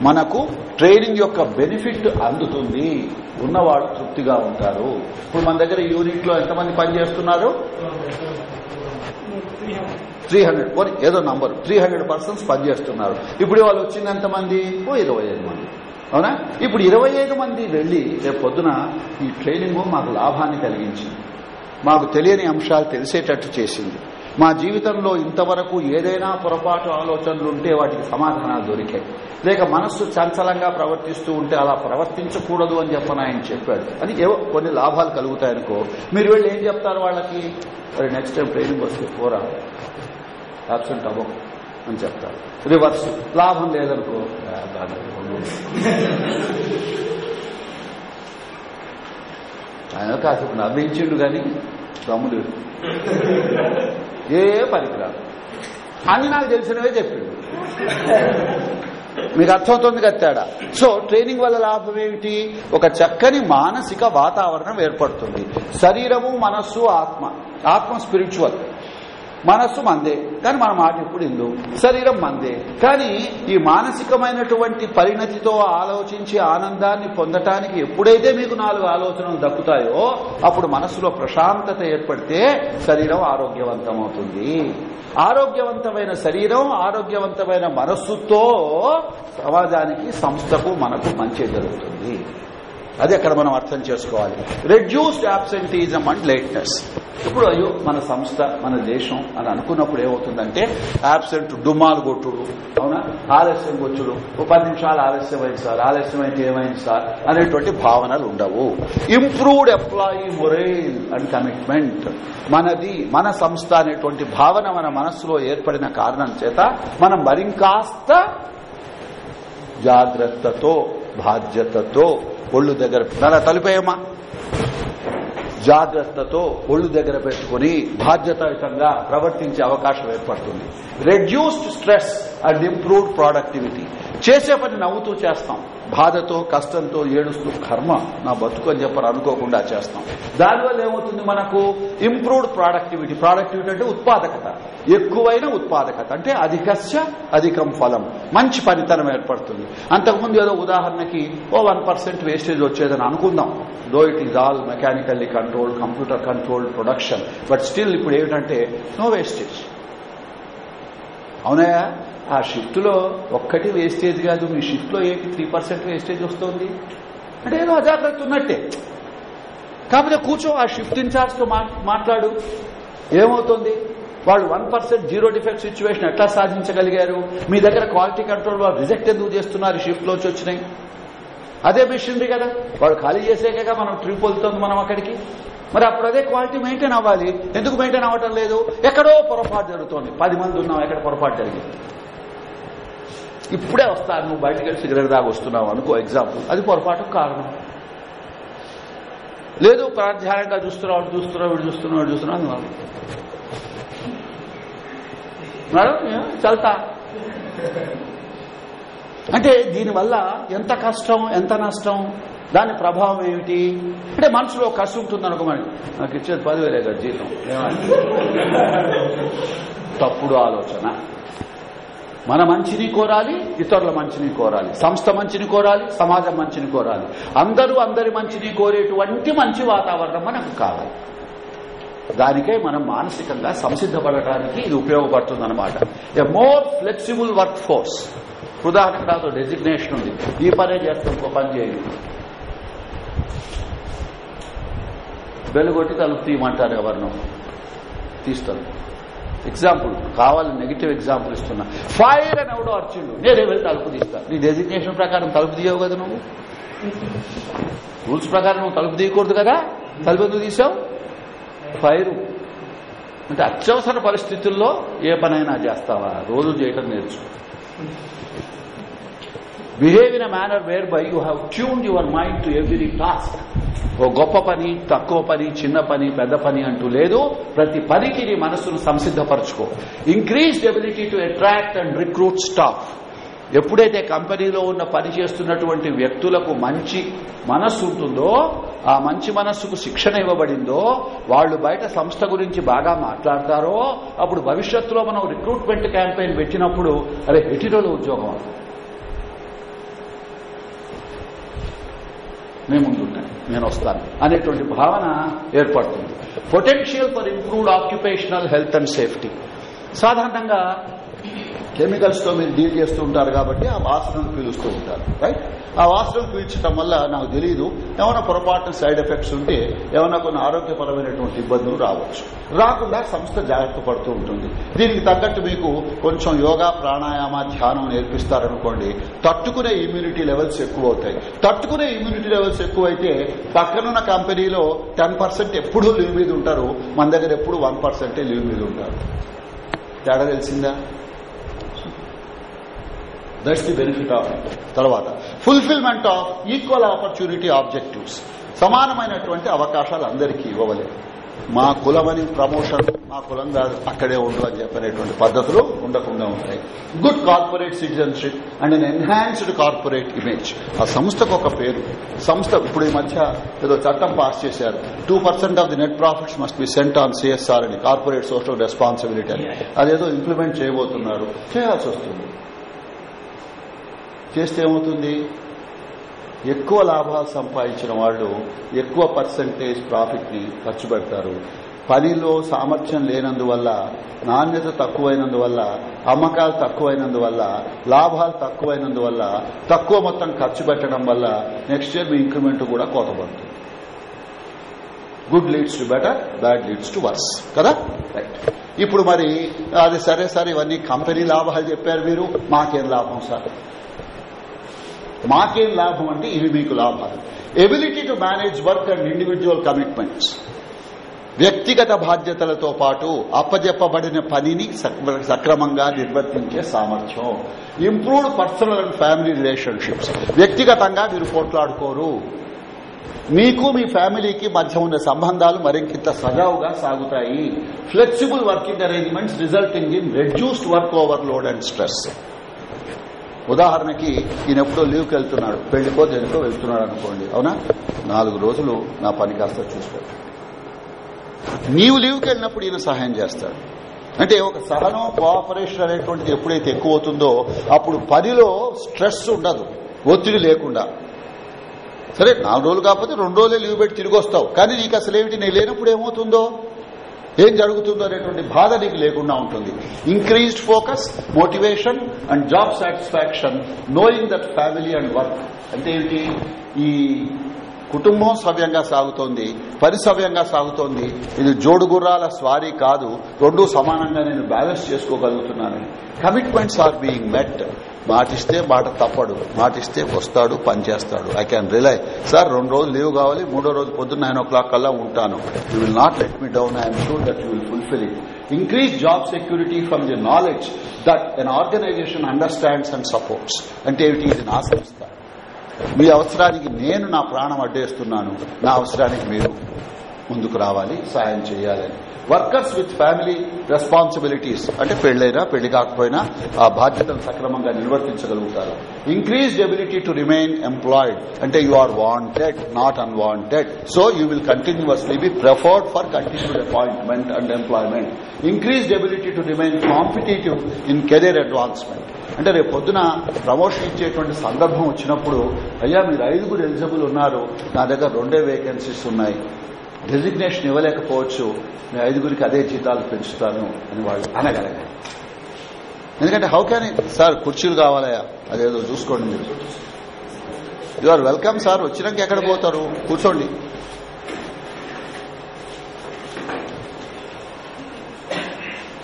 మనకు ట్రైనింగ్ యొక్క బెనిఫిట్ అందుతుంది. ఉన్నవాళ్ళు తృప్తిగా ఉంటారు. ఇప్పుడు మన దగ్గర యూనిట్లో ఎంతమంది పనిచేస్తున్నారు త్రీ హండ్రెడ్. ఏదో నంబర్. త్రీ హండ్రెడ్ పర్సన్స్ పనిచేస్తున్నారు ఇప్పుడు వాళ్ళు వచ్చింది ఎంతమంది? ఓ ఇరవై ఐదు మంది. అవునా? ఇప్పుడు ఇరవై ఐదు మంది వెళ్ళి రేపు పొద్దున ఈ ట్రైనింగ్ మాకు లాభాన్ని కలిగించింది. మాకు తెలియని అంశాలు తెలిసేటట్టు చేసింది. మా జీవితంలో ఇంతవరకు ఏదైనా పొరపాటు ఆలోచనలు ఉంటే వాటికి సమాధానాలు దొరికాయి. లేక మనస్సు చంచలంగా ప్రవర్తిస్తూ ఉంటే అలా ప్రవర్తించకూడదు అని చెప్పని ఆయన చెప్పాడు. అని ఏవో కొన్ని లాభాలు కలుగుతాయనుకో. మీరు వెళ్ళి ఏం చెప్తారు వాళ్ళకి? మరి నెక్స్ట్ టైం ట్రైనింగ్ వస్తే పోరా. అబ్సెంట్ అవ్వకు. అని చెప్తారు. రివర్స్. లాభం లేదనుకో ఆయన కాసేపు నవ్వించిండు కానీ దమ్ముడు ఏ పనికిరాదు అని నాకు తెలిసినవే చెప్పిండు. మీకు అర్థమవుతుంది కదా తేడా? సో ట్రైనింగ్ వల్ల లాభం ఏమిటి? ఒక చక్కని మానసిక వాతావరణం ఏర్పడుతుంది. శరీరము మనస్సు ఆత్మ. ఆత్మ స్పిరిచువల్ మనస్సు మందే కానీ మన మాట ఎప్పుడు ఇందు శరీరం మందే. కానీ ఈ మానసికమైనటువంటి పరిణతితో ఆలోచించి ఆనందాన్ని పొందటానికి ఎప్పుడైతే మీకు నాలుగు ఆలోచనలు దక్కుతాయో అప్పుడు మనస్సులో ప్రశాంతత ఏర్పడితే శరీరం ఆరోగ్యవంతమవుతుంది. ఆరోగ్యవంతమైన శరీరం ఆరోగ్యవంతమైన మనస్సుతో సమాజానికి సంస్థకు మనకు మంచి జరుగుతుంది. అది అక్కడ మనం అర్థం చేసుకోవాలి. రెడ్యూస్డ్ అబ్సెంటీజం అండ్ లేట్నెస్ ఇప్పుడు అయ్యో మన సంస్థ మన దేశం అని అనుకున్నప్పుడు ఏమవుతుందంటే ఆబ్సెంట్ డుమ్మాలు కొట్టుడు. అవునా? ఆలస్యం కొచ్చుడు ఓ పది నిమిషాలు ఆలస్యమైంది సార్ ఆలస్యమైతే ఏమైంది సార్ అనేటువంటి భావనలు ఉండవు. Improved employee morale and commitment మనది మన సంస్థ అనేటువంటి భావన మన మనస్సులో ఏర్పడిన కారణం చేత మనం మరింకాస్త జాగ్రత్తతో బాధ్యతతో ఒళ్ళు దగ్గర అలా తలిపేయమ్మా. జాగ్రత్తతో ఒళ్ళు దగ్గర పెట్టుకుని బాధ్యతాయుతంగా ప్రవర్తించే అవకాశం ఏర్పడుతుంది. Reduced stress and improved productivity చేసే పని నవ్వుతూ చేస్తాం. బాధతో కష్టంతో ఏడుస్తూ కర్మ నా బతుకు అని చెప్పని అనుకోకుండా చేస్తాం. దానివల్ల ఏమవుతుంది మనకు? ఇంప్రూవ్డ్ ప్రొడక్టివిటీ ప్రొడక్టివిటీ అంటే ఉత్పాదకత. ఎక్కువైన ఉత్పాదకత. అంటే అధికస్య అధికం ఫలం. మంచి పనితనం ఏర్పడుతుంది. అంతకుముందు ఏదో ఉదాహరణకి ఓ వన్ పర్సెంట్ వేస్టేజ్ వచ్చేదని అనుకుందాం. Though it is all mechanically controlled computer controlled production but still ఇప్పుడు ఏమిటంటే నో వేస్టేజ్ అవునాయా? ఆ షిఫ్ట్లో ఒక్కటి వేస్టేజ్ కాదు. మీ షిఫ్ట్లో ఏంటి? త్రీ పర్సెంట్ వేస్టేజ్ వస్తుంది. అంటే ఏదో అజాగ్రత్త ఉన్నట్టే. కాకపోతే కూర్చో ఆ షిఫ్ట్ ఇన్ఛార్జ్తో మాట్లాడు. ఏమవుతుంది? వాళ్ళు one percent zero defect situation ఎట్లా సాధించగలిగారు? మీ దగ్గర క్వాలిటీ కంట్రోల్ వాళ్ళు రిజెక్ట్ ఎందుకు చేస్తున్నారు? షిఫ్ట్లోంచి వచ్చినాయి. అదే మెషినరీ కదా. వాళ్ళు ఖాళీ చేసాక మనం ట్రిప్ వెళ్తుంది మనం అక్కడికి. మరి అప్పుడు అదే క్వాలిటీ మెయింటైన్ అవ్వాలి. ఎందుకు మెయింటైన్ అవ్వటం లేదు? ఎక్కడో పొరపాటు జరుగుతోంది. పది మంది ఉన్నాం ఎక్కడ పొరపాటు జరిగింది? ఇప్పుడే వస్తాను నువ్వు బయటకు వెళ్ళి సిగరెట్ దాకా వస్తున్నావు అనుకో ఎగ్జాంపుల్ అది పొరపాటు కారణం. లేదు ప్రాధ్యాయంగా చూస్తున్నావు చూస్తున్నావు వీడు చూస్తున్నావు వీడు చూస్తున్నావు మేడం చల్తా? అంటే దీనివల్ల ఎంత కష్టం ఎంత నష్టం? దాని ప్రభావం ఏమిటి? అంటే మనసులో కష్టం ఉంటుంది అనుకోమని నాకు ఇచ్చేది పదివేలే కదా జీతం. తప్పుడు ఆలోచన. మన మంచిని కోరాలి ఇతరుల మంచిని కోరాలి. సంస్థ మంచిని కోరాలి సమాజం మంచిని కోరాలి. అందరూ అందరి మంచిని కోరేటువంటి మంచి వాతావరణం మనకు కావాలి. దానికే మనం మానసికంగా సంసిద్ధపడటానికి ఇది ఉపయోగపడుతుందన్నమాట. A more flexible work force ఉదాహరణకు నాతో డెసిగ్నేషన్ ఉంది. ఈ పనే చేస్తాం ఇంకో పని చేయండి వెలుగొట్టి తలుపు తీయమంటారు ఎవరినో. తీస్తారు ఎగ్జాంపుల్ కావాలి నెగిటివ్ ఎగ్జాంపుల్ ఇస్తున్నా. ఫైర్ అని ఎవడో అర్చిండు. నేనే వెళ్ళి తలుపు తీస్తా. నీ డెసిగ్నేషన్ ప్రకారం తలుపు తీయవు కదా నువ్వు? రూల్స్ ప్రకారం నువ్వు తలుపు తీయకూడదు కదా? తలుపు ఎందుకు తీసావు? ఫైరు అంటే అత్యవసర పరిస్థితుల్లో ఏ పనైనా చేస్తావా? రోజు చేయటం నేర్చు. Behave in a manner whereby you have tune your mind to every task ఓ గొప్ప పని తక్కువ పని చిన్న పని పెద్ద పని అంటూ లేదు. ప్రతి పనికి నీ మనస్సును సంసిద్ధపరచుకో. Increased ability to attract and recruit staff ఎప్పుడైతే కంపెనీలో ఉన్న పని చేస్తున్నటువంటి వ్యక్తులకు మంచి మనస్సు ఉంటుందో ఆ మంచి మనస్సుకు శిక్షణ ఇవ్వబడిందో వాళ్ళు బయట సంస్థ గురించి బాగా మాట్లాడతారో అప్పుడు భవిష్యత్తులో మనం రిక్రూట్మెంట్ క్యాంపెయిన్ పెట్టినప్పుడు అరే హెటిరోలో ఉద్యోగం? మేము ముందుంటాను నేను వస్తాను. అనేటువంటి భావన ఏర్పడుతుంది. Potential for improved occupational health and safety సాధారణంగా కెమికల్స్తో మీరు డీల్ చేస్తూ ఉంటారు కాబట్టి ఆ వాసనను పీలుస్తూ ఉంటారు రైట్ ఆ వాసనను పీల్చడం వల్ల నాకు తెలియదు ఏమైనా పొరపాటున సైడ్ ఎఫెక్ట్స్ ఉంటే ఏమైనా కొన్ని ఆరోగ్యపరమైనటువంటి ఇబ్బందులు రావచ్చు. రాకుండా సంస్థ జాగ్రత్త పడుతూ ఉంటుంది. దీనికి తగ్గట్టు మీకు కొంచెం యోగా ప్రాణాయామ ధ్యానం నేర్పిస్తారనుకోండి తట్టుకునే ఇమ్యూనిటీ లెవెల్స్ ఎక్కువ అవుతాయి తట్టుకునే ఇమ్యూనిటీ లెవెల్స్ ఎక్కువైతే పక్కనున్న కంపెనీలో టెన్ పర్సెంట్ ఎప్పుడూ లీవ్ మీద ఉంటారు. మన దగ్గర ఎప్పుడు వన్ పర్సెంటే లీవ్ మీద ఉంటారు. తేడా తెలిసిందా? దట్స్ ది బెనిఫిట్ ఆఫ్ తర్వాత. Fulfilment of equal opportunity objectives సమానమైనటువంటి అవకాశాలు అందరికీ ఇవ్వలేదు మా కులమని ప్రమోషన్ మా కులం కాదు అక్కడే ఉండు అని చెప్పనేటువంటి పద్ధతులు ఉండకుండా ఉంటాయి. Good corporate citizenship and an enhanced corporate image ఆ సంస్థకు ఒక పేరు. సంస్థ ఇప్పుడు ఈ మధ్య ఏదో చట్టం పాస్ చేశారు. Two percent of the net profits must be sent on CSR అని కార్పొరేట్ సోషల్ రెస్పాన్సిబిలిటీ అని. అదేదో ఇంప్లిమెంట్ చేయబోతున్నారు. చేయాల్సి వస్తుంది. చేస్తే ఏమవుతుంది? ఎక్కువ లాభాలు సంపాదించిన వాళ్ళు ఎక్కువ పర్సంటేజ్ ప్రాఫిట్ని ఖర్చు పెడతారు. పనిలో సామర్థ్యం లేనందువల్ల నాణ్యత తక్కువైనందువల్ల అమ్మకాలు తక్కువైనందువల్ల లాభాలు తక్కువైనందువల్ల తక్కువ మొత్తం ఖర్చు పెట్టడం వల్ల నెక్స్ట్ ఇయర్ మీ ఇంక్రిమెంట్ కూడా కోతపడుతుంది. Good leads to better bad leads to worse కదా? రైట్ ఇప్పుడు మరి అది సరే సరే ఇవన్నీ కంపెనీ లాభాలు చెప్పారు మీరు మాకేం లాభం సార్? మాకేం లాభం అంటే ఇవి మీకు లాభాలు. Ability to manage work and individual commitments వ్యక్తిగత బాధ్యతలతో పాటు అప్పజెప్పబడిన పనిని సక్రమంగా నిర్వర్తించే సామర్థ్యం. Improved personal and family relationships వ్యక్తిగతంగా మీరు పోట్లాడుకోరు. మీకు మీ ఫ్యామిలీకి మధ్య ఉన్న సంబంధాలు మరింకింత సజావుగా సాగుతాయి. Flexible working arrangements resulting in reduced work overload and stress ఉదాహరణకి ఈయన ఎప్పుడో లీవ్కి వెళ్తున్నాడు. పెళ్ళికో దేనికో వెళ్తున్నాడు అనుకోండి. అవునా? నాలుగు రోజులు నా పని కాస్త చూసుకోండి. నీవు లీవ్కి వెళ్ళినప్పుడు ఈయన సహాయం చేస్తాడు. అంటే ఒక సహనం కోఆపరేషన్ అనేటువంటిది ఎప్పుడైతే ఎక్కువ అవుతుందో అప్పుడు పనిలో స్ట్రెస్ ఉండదు. ఒత్తిడి లేకుండా. సరే నాలుగు రోజులు కాకపోతే రెండు రోజులే లీవ్ పెట్టి తిరిగి వస్తావు. కానీ నీకు అసలు ఏమిటి నేను లేనప్పుడు ఏమవుతుందో? ఏం జరుగుతుందో అనేటువంటి బాధ నీకు లేకుండా ఉంటుంది. Increased focus motivation and job satisfaction knowing that family and work అంటే ఏంటి ఈ కుటుంబం సవ్యంగా సాగుతోంది పని సవ్యంగా సాగుతోంది. ఇది జోడు గుర్రాల స్వారీ కాదు రెండు సమానంగా నేను బ్యాలెన్స్ చేసుకోగలుగుతున్నాను. కమిట్మెంట్స్ ఆర్ బీయింగ్ మెట్ మాటిస్తే మాట తప్పడు మాటిస్తే వస్తాడు పనిచేస్తాడు. ఐ క్యాన్ రిలై సార్ రెండు రోజులు లీవ్ కావాలి మూడో రోజు పొద్దున్న నైన్ ఓ క్లాక్ కల్లా ఉంటాను. You will not let me down I'm sure that you will fulfil it increase job security from the knowledge that an organisation understands and supports అంటే ఏమిటి? ఇది నా సంస్థ. మీ అవసరానికి నేను నా ప్రాణం అడ్డేస్తున్నాను. నా అవసరానికి మీరు ముందుకు రావాలి సాయం చేయాలని వర్కర్స్ విత్ ఫ్యామిలీ రెస్పాన్సిబిలిటీస్ అంటే పెళ్ళైనా పెళ్ళి కాకపోయినా ఆ బాధ్యతను సక్రమంగా నిర్వర్తించగలుగుతారు. Increased ability to remain employed అంటే you are wanted not unwanted so you will continuously be preferred for continued appointment and employment increased ability to remain competitive in career advancement అంటే రేపు పొద్దున ప్రమోషన్ ఇచ్చేటువంటి సందర్భం వచ్చినప్పుడు అయ్యా మీరు ఐదుగురు ఎలిజిబుల్ ఉన్నారు. నా దగ్గర రెండే వేకెన్సీస్ ఉన్నాయి. డెసిగ్నేషన్ ఇవ్వలేకపోవచ్చు. నేను ఐదుగురికి అదే జీతాలు పెంచుతాను అని వాళ్ళు అనగలగాలి. ఎందుకంటే హౌ క్యాన్ సార్ కుర్చీలు కావాలయా అదేదో చూసుకోండి మీరు. యు ఆర్ వెల్కమ్ సార్ వచ్చినాక ఎక్కడ పోతారు? కూర్చోండి.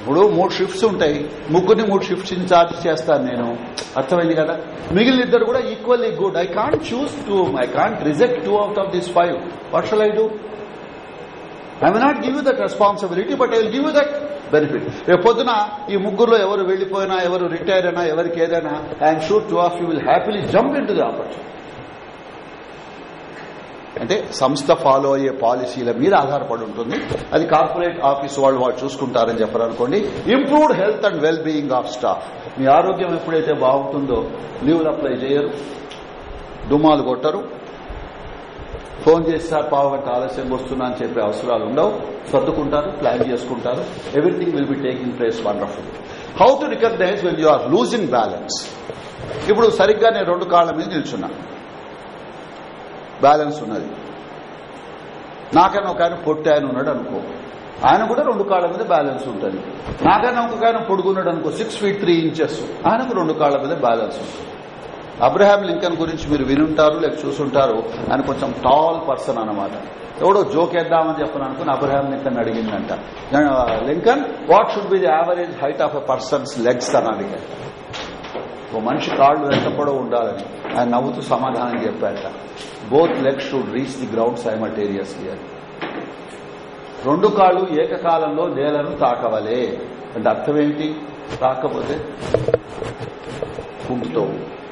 ఇప్పుడు మూడు షిఫ్ట్స్ ఉంటాయి. ముగ్గురిని మూడు షిఫ్ట్స్ ఇన్ఛార్జ్ చేస్తాను నేను. అర్థమైంది కదా? మిగిలిన ఇద్దరు కూడా equally good I can't choose two I can't reject two out of this five what shall I do I may not give you that responsibility but I will give you that benefit రేపు పొద్దున ఈ ముగ్గురులో ఎవరు వెళ్ళిపోయినా ఎవరు retire అయినా ఎవరికి ఏదైనా I'm sure two of you will happily jump into the opportunity అంటే సంస్థ ఫాలో అయ్యే పాలసీల మీద ఆధారపడి ఉంటుంది. అది కార్పొరేట్ ఆఫీస్ వాళ్ళు వాళ్ళు చూసుకుంటారని చెప్పారనుకోండి. Improved health and well being of staff మీ ఆరోగ్యం ఎప్పుడైతే బాగుంటుందో లీవ్లు అప్లై చేయరు. దుమ్మాలు కొట్టరు. ఫోన్ చేసి సార్ పావు గంట ఆలస్యం వస్తున్నా అని చెప్పే అవసరాలు ఉండవు. సర్దుకుంటారు ప్లాన్ చేసుకుంటారు. Everything will be taking place wonderful how to recognise when you are losing balance ఇప్పుడు సరిగ్గా నేను రెండు కాళ్ళ మీద నిల్చున్నాను బ్యాలెన్స్ ఉన్నది. నాకన్నా ఒక ఆయన పొట్టి ఆయన ఉన్నాడు అనుకో. ఆయన కూడా రెండు కాళ్ళ మీద బ్యాలెన్స్ ఉంటుంది. నాకన్నా ఒక ఆయన పొడుగున్నాడు అనుకో సిక్స్ ఫీట్ త్రీ ఇంచెస్ ఆయనకు రెండు కాళ్ళ మీద బ్యాలెన్స్ ఉంటుంది అబ్రహాం లింకన్ గురించి మీరు వినుంటారు లేక చూసుంటారు ఆయన కొంచెం టాల్ పర్సన్ అనమాట ఎవడో జోకేద్దామని చెప్పను అనుకుని Abraham Lincoln అడిగిందంట. Lincoln what should be the average height of a person's legs అని అడిగాడు ఓ మనిషి కాళ్ళు ఎంత పొడవు ఉండాలని ఆయన నవ్వుతూ సమాధానం చెప్పాట both legs should reach the ground simultaneously అని రెండు కాళ్ళు ఏకకాలంలో నేలను తాకవలే. అంటే అర్థం ఏంటి? తాకపోతే కుంటుతావు.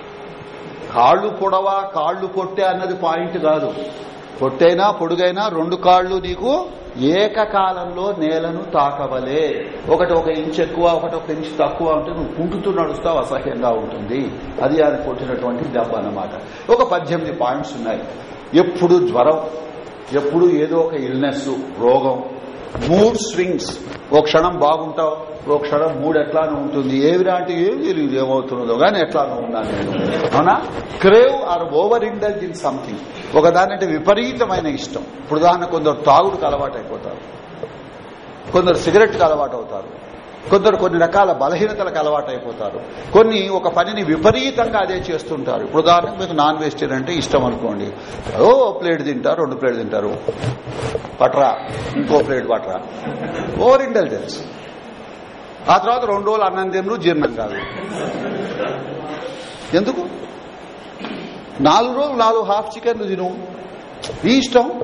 కాళ్ళు పొడవా? కాళ్ళు పొట్టే అన్నది పాయింట్ కాదు. పొట్టైనా పొడుగైనా రెండు కాళ్ళు నీకు ఏకకాలంలో నేలను తాకవలే. ఒకటి ఒక ఇంచ్ ఎక్కువ ఒకటి ఒక ఇంచ్ తక్కువ ఉంటే నువ్వు కుంటుతూ నడుస్తావు అసహ్యంగా ఉంటుంది. అది ఆయన కొట్టినటువంటి దెబ్బ అన్నమాట. ఒక పద్దెనిమిది పాయింట్స్ ఉన్నాయి. ఎప్పుడు జ్వరం ఎప్పుడు ఏదో ఒక ఇల్నెస్ రోగం మూడ్ స్వింగ్స్. ఓ క్షణం బాగుంటావు ఓ క్షణం మూడు ఎట్లానూ ఉంటుంది. ఏవి అంటే ఏం తెలియదు ఏమవుతున్నదో కానీ ఎట్లానూ ఉన్నాను అవునా? Crave or over indulge in something. ఒకదానంటే విపరీతమైన ఇష్టం. ఇప్పుడు దాన్ని కొందరు తాగుడుకు అలవాటు అయిపోతారు కొందరు సిగరెట్కి అలవాటు అవుతారు కొందరు కొన్ని రకాల బలహీనతలకు అలవాటైపోతారు. కొన్ని ఒక పనిని విపరీతంగా అదే చేస్తుంటారు. ఇప్పుడు ఉదాహరణకు మీకు నాన్ వెజిటేరియన్ అంటే ఇష్టం అనుకోండి. ఓ ప్లేట్ తింటారు రెండు ప్లేట్ తింటారు పట్రా ఇంకో ప్లేట్ పట్రా ఓవర్ ఇంటెలిజెన్స్. ఆ తర్వాత రెండు రోజులు అన్నం తిన్ను జీర్ణం కాదు. ఎందుకు? నాలుగు రోజులు నాలుగు హాఫ్ చికెన్లు తిను. ఈ ఇష్టం?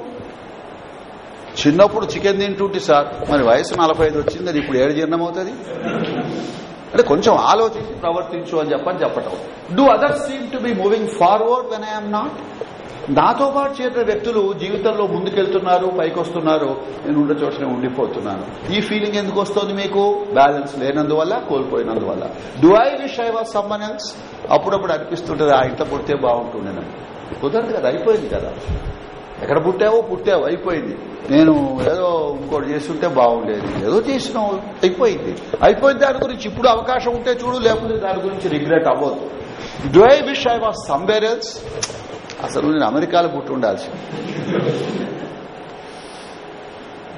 చిన్నప్పుడు చికెన్ తింటుంటే సార్ మరి వయసు నలభై ఐదు వచ్చింది అది ఇప్పుడు ఏడు జీర్ణం అవుతుంది అంటే కొంచెం ఆలోచించి ప్రవర్తించు అని చెప్పని చెప్పటం. Do others seem to be moving forward when I'm not నాతో పాటు చేరిన వ్యక్తులు జీవితంలో ముందుకెళ్తున్నారు పైకి వస్తున్నారు నేను ఉండే చోటనే ఉండిపోతున్నాను. ఈ ఫీలింగ్ ఎందుకు వస్తుంది మీకు? బ్యాలెన్స్ లేనందువల్ల కోల్పోయినందువల్ల. Do I wish I was someone else అప్పుడప్పుడు అనిపిస్తుంటది ఆ ఇంట్లో పుడితే బాగుంటుండే కుదరదు కదా అయిపోయింది కదా. ఎక్కడ పుట్టావో పుట్టావు అయిపోయింది. నేను ఏదో ఇంకోటి చేస్తుంటే బాగుండేది. ఏదో చేసినావు అయిపోయింది. అయిపోయింది దాని గురించి ఇప్పుడు అవకాశం ఉంటే చూడు లేకపోతే దాని గురించి రిగ్రెట్ అవ్వద్దు do I wish I was somewhere else అసలు నేను అమెరికాలో పుట్టి ఉండాల్సి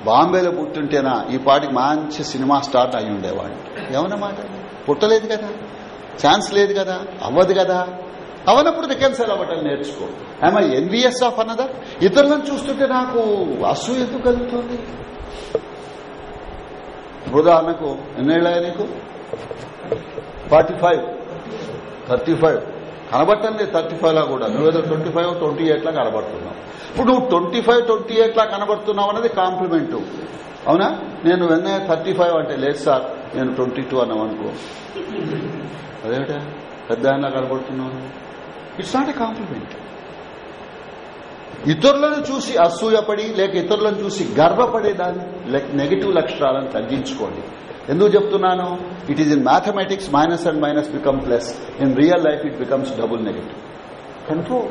బాంబేలో పుట్టుంటేనా ఈ పాటికి మంచి సినిమా స్టార్ట్ అయి ఉండేవాడిని ఏమన్నమాట? పుట్టలేదు కదా. ఛాన్స్ లేదు కదా. అవ్వదు కదా. అవనప్పుడు రికెన్సల్ అవ్వటం నేర్చుకో. ఐఎమ్ ఎన్విఎస్ ఆఫ్ అనదర్ ఇతరులను చూస్తుంటే నాకు అసూయ ఎందుకు కలుగుతుంది? ఉదాహరణకు ఎన్నేళ్ళ నీకు? Forty five. Thirty five. కనబట్టం లేదు థర్టీ ఫైవ్ లా కూడా. నువ్వేదో ట్వంటీ ఫైవ్ ట్వంటీ ఎయిట్ లా కనబడుతున్నావు. ఇప్పుడు నువ్వు ట్వంటీ ఫైవ్ ట్వంటీ ఎయిట్ లా కనబడుతున్నావు అనేది కాంప్లిమెంట్ అవునా? నేను వెన్న థర్టీ ఫైవ్ అంటే లేదు సార్ నేను ట్వంటీ టూ అన్నావు అనుకో. అదేమిటా? పెద్ద ఆయన కనబడుతున్నావు ఇట్స్ నాట్ ఎ కాంప్లిమెంట్ ఇతరులను చూసి అసూయపడి లేక ఇతరులను చూసి గర్వపడేదాన్ని నెగిటివ్ లక్షణాలను తగ్గించుకోండి. ఎందుకు చెప్తున్నాను? It is in mathematics minus and minus become plus in real life it becomes double negative control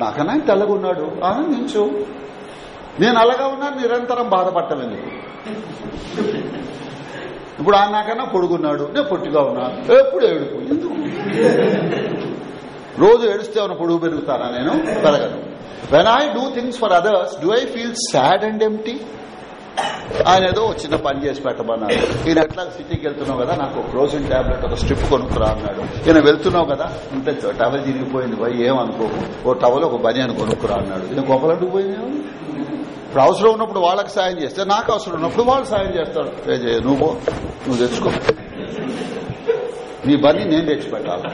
నాకన్నా తెల్లగున్నాడు ఆనందించు నేను అలాగా ఉన్నా నిరంతరం బాధపడటం ఎందుకు? ఇప్పుడు ఆ నాకన్నా పొడుగున్నాడు నేను పొట్టిగా ఉన్నా. ఎప్పుడు ఏడుపు? ఎందుకు? రోజు ఏడుస్తే ఉన్న పొడుగు పెరుగుతానా నేను? పెరగను. When I do things for others do I feel sad and empty ఆయన ఏదో చిన్న పని చేసి పెట్టమన్నాడు. ఈయన ఎట్లా సిటీకి వెళ్తున్నావు కదా? నాకు క్రోజిన్ టాబ్లెట్ ఒక స్ట్రిప్ కొనుక్కురా అన్నాడు. ఈయన వెళ్తున్నావు కదా? ఇంత టవల్ తిరిగిపోయింది పోయి ఏమనుకోకు? ఓ టవల్ ఒక బని అని కొనుక్కురా అన్నాడు. ఈయన గొప్పలంటూ పోయింది ఇప్పుడు అవసరం ఉన్నప్పుడు వాళ్ళకి సాయం చేస్తే నాకు అవసరం ఉన్నప్పుడు వాళ్ళు సాయం చేస్తాడు పే చేయ నువ్వు నువ్వు తెచ్చుకో. నీ బలి నేను తెచ్చి పెట్టాలి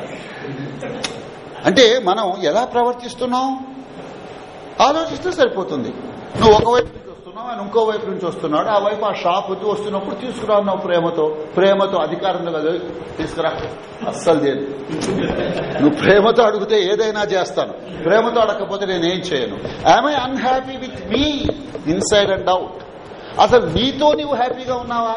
అంటే మనం ఎలా ప్రవర్తిస్తున్నాం? ఆలోచిస్తే సరిపోతుంది. నువ్వు ఒకవైపు వస్తున్నావు ఆయన ఇంకో వైపు నుంచి వస్తున్నాడు. ఆ వైపు ఆ షాప్ వస్తున్నప్పుడు తీసుకురా అన్నావు ప్రేమతో. ప్రేమతో అధికారంలో కదా తీసుకురా. అస్సలు చేయను. నువ్వు ప్రేమతో అడిగితే ఏదైనా చేస్తాను. ప్రేమతో అడగకపోతే నేనేం చేయను. I unhappy with me inside and out అసలు నీతో నీవు హ్యాపీగా ఉన్నావా?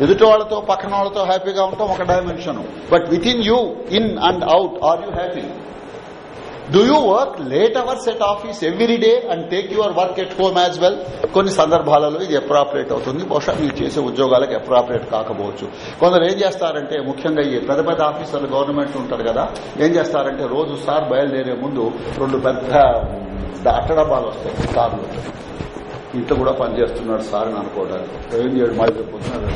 ఎదుటి వాళ్ళతో పక్కన వాళ్ళతో హ్యాపీగా ఉంటాం ఒక dimension but within you in and out are you happy do you work late hours at office every day and take your work at home as well కొన్ని సందర్భాలలో ఇది అప్రాపరేట్ అవుతుంది. బహుశా మీరు చేసే ఉద్యోగాలకు అప్రాపరేట్ కాకపోవచ్చు. కొందరు ఏం చేస్తారంటే ముఖ్యంగా ఈ పెద్ద పెద్ద ఆఫీసర్లు గవర్నమెంట్ ఉంటారు కదా ఏం చేస్తారంటే రోజు సార్ బయలుదేరే ముందు రెండు పెద్ద అట్టడబ్బాలు వస్తాయి కార్లు ఇంట్లో కూడా పనిచేస్తున్నాడు సార్ అని అనుకోవడానికి. ఏం చేయడం మరి చెప్పుతున్నాడు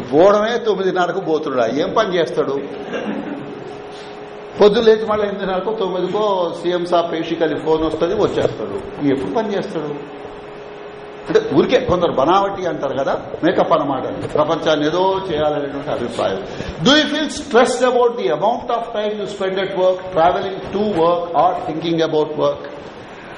పోవడమే తొమ్మిదిన్నరకు పోతున్నాడు ఏం పని చేస్తాడు? పొద్దున్న లేచి మళ్ళీ ఎనిమిదిన్నరకు తొమ్మిదికో సీఎం సాబ్ పేషికలి ఫోన్ వస్తుంది వచ్చేస్తాడు. ఎప్పుడు పని చేస్తాడు? అంటే ఊరికే కొందరు బనావటి అంటారు కదా మేకప్ అనమాట ప్రపంచాన్ని ఏదో చేయాలనేటువంటి అభిప్రాయం. Do you feel stress about the amount of time you spend at work travelling to work or thinking about work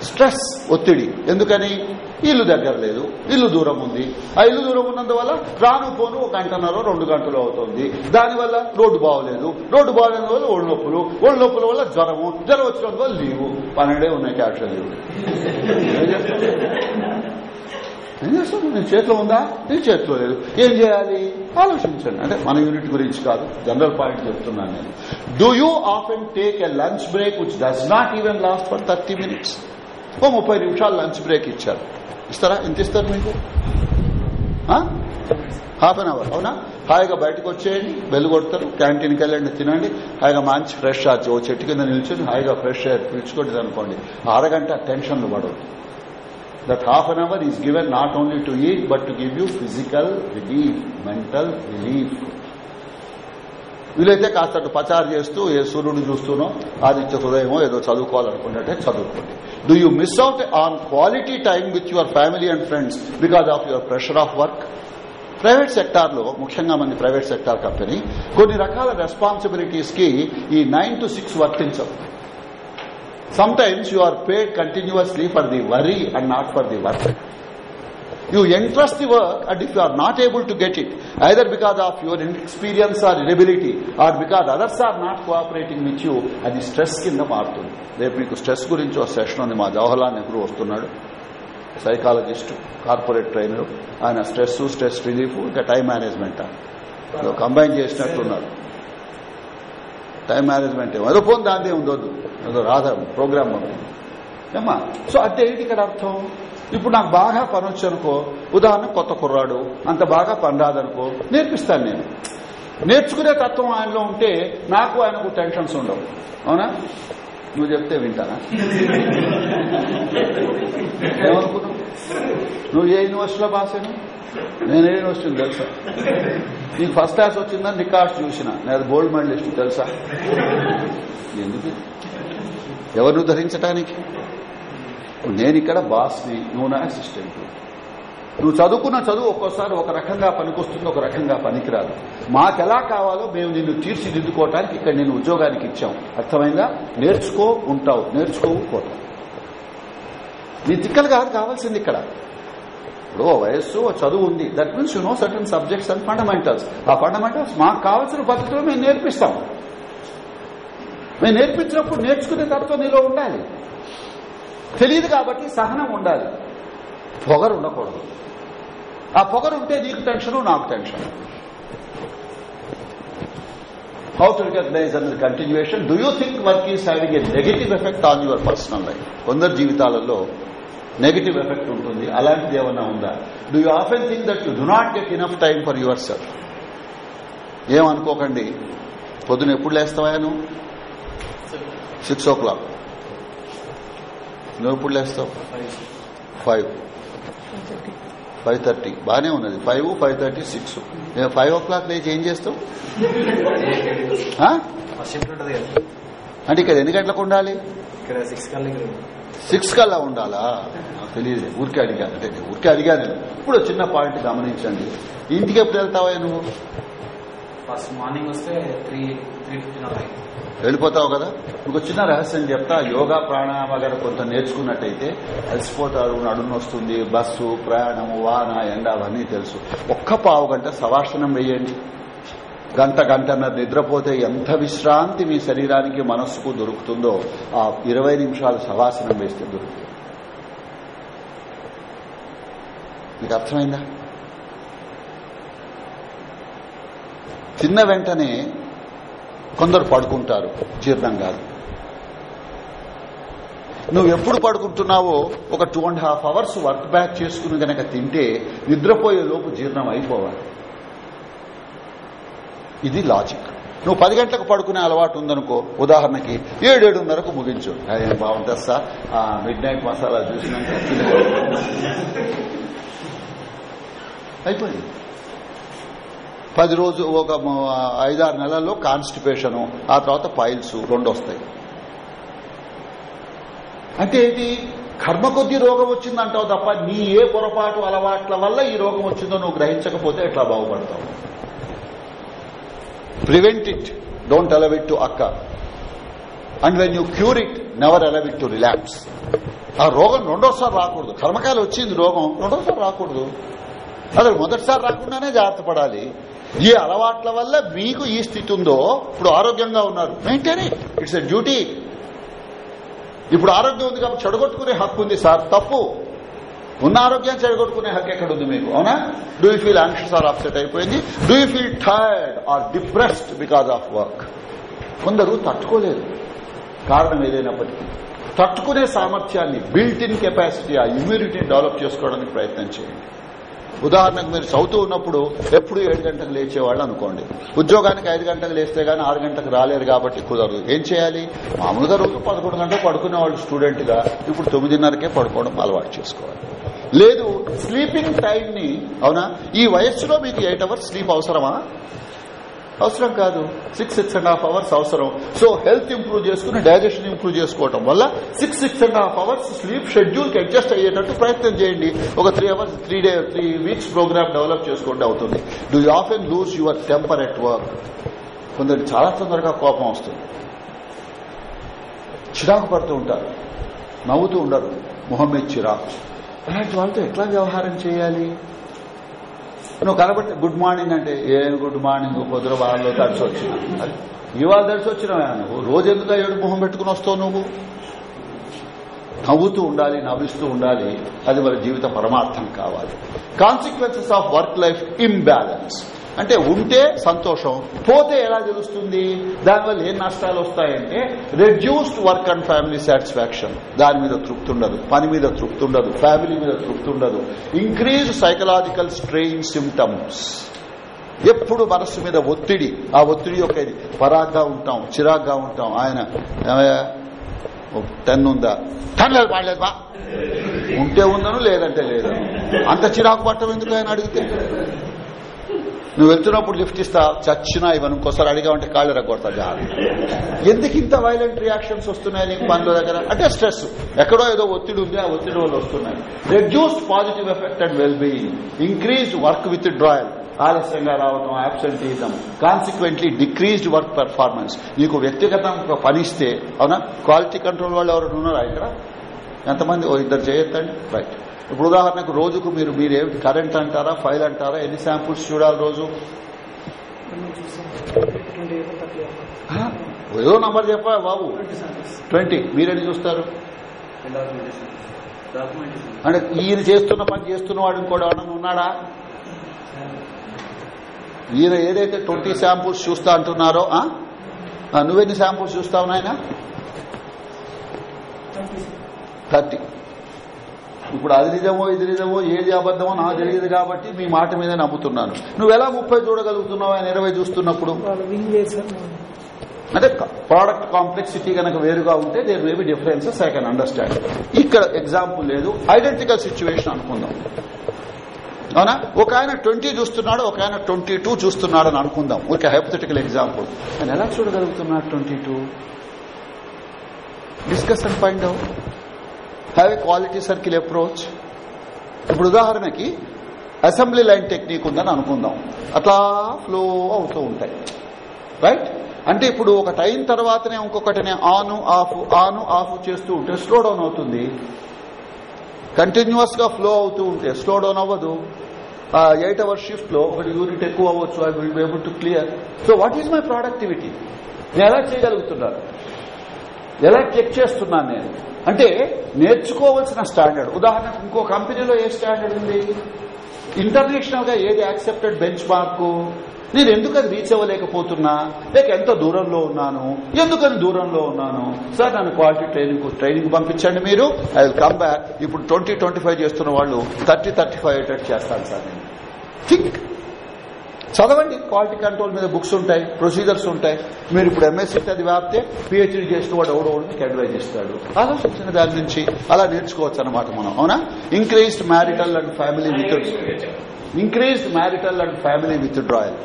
stress ఒత్తిడి. ఎందుకని? ఇల్లు దగ్గర లేదు ఇల్లు దూరం ఉంది. ఆ ఇల్లు దూరం ఉన్నందువల్ల రాను పోను ఒక గంటన్నర రెండు గంటలు అవుతుంది. దానివల్ల రోడ్డు బాగోలేదు. రోడ్డు బాగోలేని వల్ల ఒళ్ళు నొప్పులు. ఒళ్ళు నొప్పుల వల్ల జ్వరము. జ్వరం వచ్చినందు వల్ల లీవు. పన్నెండే ఉన్నాయి క్యాప్షన్ లీవు ఏం చేస్తాను నీ చేతిలో ఉందా? నీ చేతిలో లేదు. ఏం చేయాలి? ఆలోచించండి. అంటే మన యూనిట్ గురించి కాదు. జనరల్ పాయింట్ చెప్తున్నాను నేను. Do you often take a lunch break which does not even last for thirty minutes ఓ ముప్పై నిమిషాలు లంచ్ బ్రేక్ ఇచ్చారు. ఇస్తారా? ఎంత ఇస్తారు మీకు? హాఫ్ అన్ అవర్ అవునా? హాయిగా బయటకు వచ్చేయండి వెలుగొడతారు కొడతారు క్యాంటీన్కి వెళ్ళండి తినండి. హాయిగా మంచి ఫ్రెష్ ఆచి ఓ చెట్టు కింద నిల్చొని హాయిగా ఫ్రెష్ ఎయిర్ పీల్చుకోండి అనుకోండి. అరగంట టెన్షన్లు పడవద్దు. That half an hour is given not only to eat but to give you physical relief mental relief వీలైతే కాస్త పచారు చేస్తూ ఏ సూర్యుడు చూస్తూనో ఆదిత్య హృదయమో ఏదో చదువుకోవాలనుకున్నట్టే చదువుకోండి. Do you miss out on quality time with your family and friends because of your pressure of work private సెక్టార్లో ముఖ్యంగా మంది ప్రైవేట్ సెక్టార్ కంపెనీ కొన్ని రకాల రెస్పాన్సిబిలిటీస్కి ఈ nine to six వర్తించవు. Sometimes you are paid continuously for the worry and not for the work you entrust the work and if you are not able to get it either because of your inexperience or inability or because others are not cooperating with you అది stress కింద మారుతుంది. రేపు మీకు stress గురించి ఒక session ఉంది. మా జవహర్లాల్ నెహ్రూ వస్తున్నాడు. సైకాలజిస్ట్ కార్పొరేట్ ట్రైనర్ ఆయన స్ట్రెస్ స్ట్రెస్ రిలీఫ్ ఇంకా టైం మేనేజ్మెంట్ కంబైన్ చేసినట్టున్నారు. టైం మేనేజ్మెంట్ ఏమో. ఏదో పోను దాందే ఉండొద్దు ఏదో రాధ ప్రోగ్రామ్ సో అంటే ఏంటి ఇక్కడ అర్థం? ఇప్పుడు నాకు బాగా పని వచ్చనుకో ఉదాహరణ కొత్త కుర్రాడు అంత బాగా పని రాదనుకో నేర్పిస్తాను నేను. నేర్చుకునే తత్వం ఆయనలో ఉంటే నాకు ఆయనకు టెన్షన్స్ ఉండవు. అవునా? నువ్వు చెప్తే వింటానా? ఏమనుకున్నావు? నువ్వు ఏ యూనివర్సిటీలో పాస్ అయినా నేను ఏ యూనివర్సిటీ తెలుసా? నీకు ఫస్ట్ క్లాస్ వచ్చిందని రికార్డ్స్ చూసిన. నేను గోల్డ్ మెడలిస్ట్ తెలుసా? ఎందుకు? ఎవరు ధరించడానికి నేను ఇక్కడ బాస్ని నువ్వు నా అసిస్టెంట్ నువ్వు చదువుకున్న చదువు ఒక్కోసారి ఒక రకంగా పనికొస్తుంది ఒక రకంగా పనికిరాదు. మాకెలా కావాలో మేము నిన్ను తీర్చిదిద్దుకోవటానికి ఇక్కడ నేను ఉద్యోగానికి ఇచ్చాం. అర్థమైందా? నేర్చుకో ఉంటావు నేర్చుకోవు పోతావు. నీ తిక్కలు కాదు కావాల్సింది ఇక్కడ. ఇప్పుడు ఓ వయస్సు చదువు ఉంది. That means you know certain subjects and fundamentals ఆ ఫండమెంటల్స్ మాకు కావాల్సిన పద్ధతిలో మేము నేర్పిస్తాం. మేము నేర్పించినప్పుడు నేర్చుకునే తత్వం నీలో ఉండాలి. తెలియదు కాబట్టి సహనం ఉండాలి. పొగరు ఉండకూడదు. ఆ పొగరు ఉంటే నీకు టెన్షన్ నాకు tension. How to recognise an continuation do you think work is having a negative effect on your personal life కొందరు జీవితాలలో నెగటివ్ ఎఫెక్ట్ ఉంటుంది. అలాంటిది ఏమన్నా ఉందా? Do you often think that you do not get enough time for yourself ఏమనుకోకండి. పొద్దున ఎప్పుడు లేస్తావా నువ్వు? సిక్స్ ఓ క్లాక్ నువ్వు ఎప్పుడు లేస్తావు? ఫైవ్ ఫైవ్ థర్టీ బాగానే ఉన్నది. ఫైవ్ ఫైవ్ థర్టీ సిక్స్ నేను ఫైవ్ ఓ క్లాక్ లేచి ఏం చేస్తావు? అంటే ఇక్కడ ఎన్ని గంటలకు ఉండాలి? సిక్స్ కల్లా ఉండాలా. నాకు తెలియదు. ఊరికే అడిగా అంటే ఊరికే అడిగా నేను ఇప్పుడు చిన్న పాయింట్ గమనించండి. ఇంటికి ఎప్పుడు వెళ్తావా నువ్వు? ఫస్ట్ మార్నింగ్ వస్తే త్రీ త్రీ ఫిఫ్టీన్ అలా వెళ్ళిపోతావు కదా? మీకు చిన్న రహస్యం చెప్తా యోగా ప్రాణాయామ గారు కొంత నేర్చుకున్నట్టయితే అలసిపోతారు నడుము వస్తుంది బస్సు ప్రయాణము వాన ఎండ అవన్నీ తెలుసు. ఒక్క పావు గంట సవాసనం వేయండి. గంట గంటన్నర నిద్రపోతే ఎంత విశ్రాంతి మీ శరీరానికి మనస్సుకు దొరుకుతుందో ఆ ఇరవై నిమిషాలు సవాసనం వేస్తే దొరుకుతుంది. మీకు అర్థమైందా? తిన్న వెంటనే కొందరు పడుకుంటారు. జీర్ణం కాదు. నువ్వు ఎప్పుడు పడుకుంటున్నావో ఒక two and half hours work back చేసుకుని గనక తింటే నిద్రపోయే లోపు జీర్ణం అయిపోవాలి. ఇది లాజిక్ నువ్వు పది గంటలకు పడుకునే అలవాటు ఉందనుకో ఉదాహరణకి ఏడేడున్నరకు ముగించు. అదే బాగుంటుంది సార్. మిడ్ నైట్ మసాలా చూసినాక అయిపోయింది. పది రోజు ఒక ఐదారు నెలల్లో కాన్స్టిపేషన్ ఆ తర్వాత పైల్స్ రెండు వస్తాయి అంటే ఏంటి కర్మ కొద్ది రోగం వచ్చిందంటావు తప్ప నీ ఏ పొరపాటు అలవాట్ల వల్ల ఈ రోగం వచ్చిందో నువ్వు గ్రహించకపోతే ఎట్లా బాగుపడతావు? Prevent it don't allow it to occur. And when you cure it never allow it to relax. ఆ రోగం రెండోసారి రాకూడదు. కర్మకాయలు వచ్చింది రోగం రెండోసారి రాకూడదు. అదే మొదటిసారి రాకుండానే జాగ్రత్త పడాలి. ఈ అలవాట్ల వల్ల మీకు ఈ స్థితి ఉందో ఇప్పుడు ఆరోగ్యంగా ఉన్నారు. Maintain it it's a duty ఇప్పుడు ఆరోగ్యం ఉంది కాబట్టి చెడగొట్టుకునే హక్కు ఉంది. సార్ తప్పు. ఉన్న ఆరోగ్యం చెడగొట్టుకునే హక్కు ఎక్కడ ఉంది మీకు? అవునా? Do you feel anxious or upset అయిపోయింది? Do you feel tired or depressed because of work కొందరు తట్టుకోలేరు. కారణం ఏదైనప్పటికీ. తట్టుకునే సామర్థ్యాన్ని బిల్ట్ ఇన్ కెపాసిటీ ఆ ఇమ్యూనిటీని డెవలప్ చేసుకోవడానికి ప్రయత్నం చేయండి. ఉదాహరణకు మీరు చదువుతూ ఉన్నప్పుడు ఎప్పుడు ఏడు గంటలకు లేచేవాళ్ళు అనుకోండి. ఉద్యోగానికి ఐదు గంటలకు లేస్తే గానీ ఆరు గంటలకు రాలేరు కాబట్టి కుదరదు ఏం చేయాలి? మామూలుగా రోజు పదకొండు గంటలు పడుకునే వాళ్ళు స్టూడెంట్గా ఇప్పుడు తొమ్మిదిన్నరకే పడుకోవడం అలవాటు చేసుకోవాలి. లేదు స్లీపింగ్ టైం ని అవునా? ఈ వయస్సులో మీకు ఎయిట్ అవర్స్ స్లీప్ అవసరమా? అవసరం కాదు. Six six and half hours అవసరం. సో హెల్త్ ఇంప్రూవ్ చేసుకుని డైజెషన్ ఇంప్రూవ్ చేసుకోవటం వల్ల six six and half hours sleep షెడ్యూల్కి adjust అయ్యేటట్టు ప్రయత్నం చేయండి. ఒక three hours three day three weeks programme develop చేసుకోండి అవుతుంది. Do you N lose your temper at work కొందరికి చాలా తొందరగా కోపం వస్తుంది. చిరాకు పడుతూ ఉంటారు. నవ్వుతూ ఉండరు. మొహం మీద చిరాకు. అలాంటి వాళ్ళతో ఎట్లా వ్యవహారం చేయాలి? నువ్వు కనబట్టి గుడ్ మార్నింగ్ అంటే ఏం గుడ్ మార్నింగ్ పొద్దున వాళ్ళలో తడిచి వచ్చిన. ఇవాళ తడిచి వచ్చినావా నువ్వు రోజు ఎందుకు ఏడు మొహం పెట్టుకుని వస్తావు నువ్వు? నవ్వుతూ ఉండాలి నవ్విస్తూ ఉండాలి. అది మన జీవిత పరమార్థం కావాలి. Consequences of work life imbalance అంటే ఉంటే సంతోషం పోతే ఎలా తెలుస్తుంది? దానివల్ల ఏం నష్టాలు వస్తాయంటే reduced work and family satisfaction దాని మీద తృప్తి ఉండదు పని మీద తృప్తి ఉండదు ఫ్యామిలీ మీద తృప్తి ఉండదు. ఇంక్రీజ్ సైకలాజికల్ స్ట్రెయిన్ సిమ్టమ్స్ ఎప్పుడు మనస్సు మీద ఒత్తిడి ఆ ఒత్తిడి యొక్క ఇది పరాగ్గా ఉంటాం చిరాగ్గా ఉంటాం. ఆయన టెన్ ఉందా? టెన్ లేదు వాడలేదు బా. ఉంటే ఉందను లేదంటే లేదను అంత చిరాకు పట్టం ఎందుకు ఆయన అడిగితే? నువ్వు వెళ్తున్నప్పుడు లిఫ్ట్ ఇస్తా చచ్చినా ఇవన్నీ ఇంకోసారి అడిగామంటే కాళ్ళు రగొడతా జాగ్రత్త ఎందుకు ఇంత వైలెంట్ రియాక్షన్స్ వస్తున్నాయి నీకు పనుల దగ్గర? అంటే స్ట్రెస్ ఎక్కడో ఏదో ఒత్తిడి ఉంది ఆ ఒత్తిడి వల్ల వస్తున్నాయి. Reduced positive effect and well being increased work withdrawal ఆలస్యంగా రావడం absenteeism consequently decreased work performance నీకు వ్యక్తిగతంగా పనిస్తే అవునా? క్వాలిటీ కంట్రోల్ వాళ్ళు ఎవరైనా ఉన్నారా ఇక్కడ? ఎంతమంది? ఓ ఇద్దరు చేయొద్దండి. రైట్ ఇప్పుడు ఉదాహరణకు రోజుకు మీరు మీరేం కరెంట్ అంటారా ఫైల్ అంటారా ఎన్ని శాంపుల్స్ చూడాలి రోజు? ఏదో నంబర్ చెప్పా బాబు. ట్వంటీ. మీరెన్ని చూస్తారు? అంటే ఈయన చేస్తున్న పని చేస్తున్న వాడు ఇంకోటి ఎవడన్నా ఉన్నాడా? ఈయన ఏదైతే ట్వంటీ శాంపుల్స్ చూస్తా అంటున్నారో నువ్వెన్ని శాంపుల్స్ చూస్తావు నాయన? థర్టీ. ఇప్పుడు అది నిజమో ఇది నిజమో ఏది అబద్ధమో నాకు తెలియదు కాబట్టి మీ మాట మీద నమ్ముతున్నాను. నువ్వు ఎలా ముప్పై చూడగలుగుతున్నావు ఆయన ఇరవై చూస్తున్నప్పుడు? అంటే ప్రోడక్ట్ కాంప్లెక్సిటీ కనుక వేరుగా ఉంటే there may be differences I can understand ఇక్కడ ఎగ్జాంపుల్ లేదు. ఐడెంటికల్ సిచ్యువేషన్ అనుకుందాం. అవునా? ఒక ఆయన ట్వంటీ చూస్తున్నాడు ఒక ఆయన ట్వంటీ టూ చూస్తున్నాడు అని అనుకుందాం. ఒక హైపోథెటికల్ ఎగ్జాంపుల్ ఆయన ఎలా చూడగలుగుతున్నాడు twenty two? Discuss and find out have a quality circle approach ఇప్పుడు ఉదాహరణకి అసెంబ్లీ లైన్ టెక్నిక్ ఉందని అనుకుందాం. అట్లా ఫ్లో అవుతూ ఉంటాయి. రైట్ అంటే ఇప్పుడు ఒకటి అయిన తర్వాతనే ఇంకొకటినే ఆన్ ఆఫ్ ఆన్ ఆఫ్ చేస్తూ ఉంటే స్లో డౌన్ అవుతుంది. కంటిన్యూస్గా ఫ్లో అవుతూ ఉంటే స్లో డౌన్ అవ్వదు. ఎయిట్ అవర్ షిఫ్ట్లో ఒకటి యూనిట్ ఎక్కువ అవ్వచ్చు I will be able to clear so what is my productivity నేను ఎలా చేయగలుగుతున్నాను? ఎలా చెక్ చేస్తున్నాను నేను? అంటే నేర్చుకోవాల్సిన స్టాండర్డ్. ఉదాహరణకు ఇంకో కంపెనీలో ఏ స్టాండర్డ్ ఉంది? ఇంటర్నేషనల్గా ఏది యాక్సెప్టెడ్ బెంచ్ మార్క్ నేను ఎందుకు అది రీచ్ అవ్వలేకపోతున్నా? లేక ఎంత దూరంలో ఉన్నాను? ఎందుకని దూరంలో ఉన్నాను? సార్ నన్ను క్వాలిటీ ట్రైనింగ్ ట్రైనింగ్ పంపించండి మీరు. I will come back. ఇప్పుడు ట్వంటీ ట్వంటీ ఫైవ్ చేస్తున్న వాళ్ళు థర్టీ థర్టీ ఫైవ్ చేస్తాను సార్ నేను. థింక్. చదవండి. క్వాలిటీ కంట్రోల్ మీద బుక్స్ ఉంటాయి ప్రొసీజర్స్ ఉంటాయి. మీరు ఇప్పుడు ఎంఎస్సీ అది వ్యాప్తే పిహెచ్డీ చేసిన వాడు ఎవడో మీకు అడ్వైజ్ ఇస్తాడు ఆలోచించిన దాని నుంచి అలా నేర్చుకోవచ్చు అనమాట మనం అవునా? Increased marital and family with increased marital and family withdrawal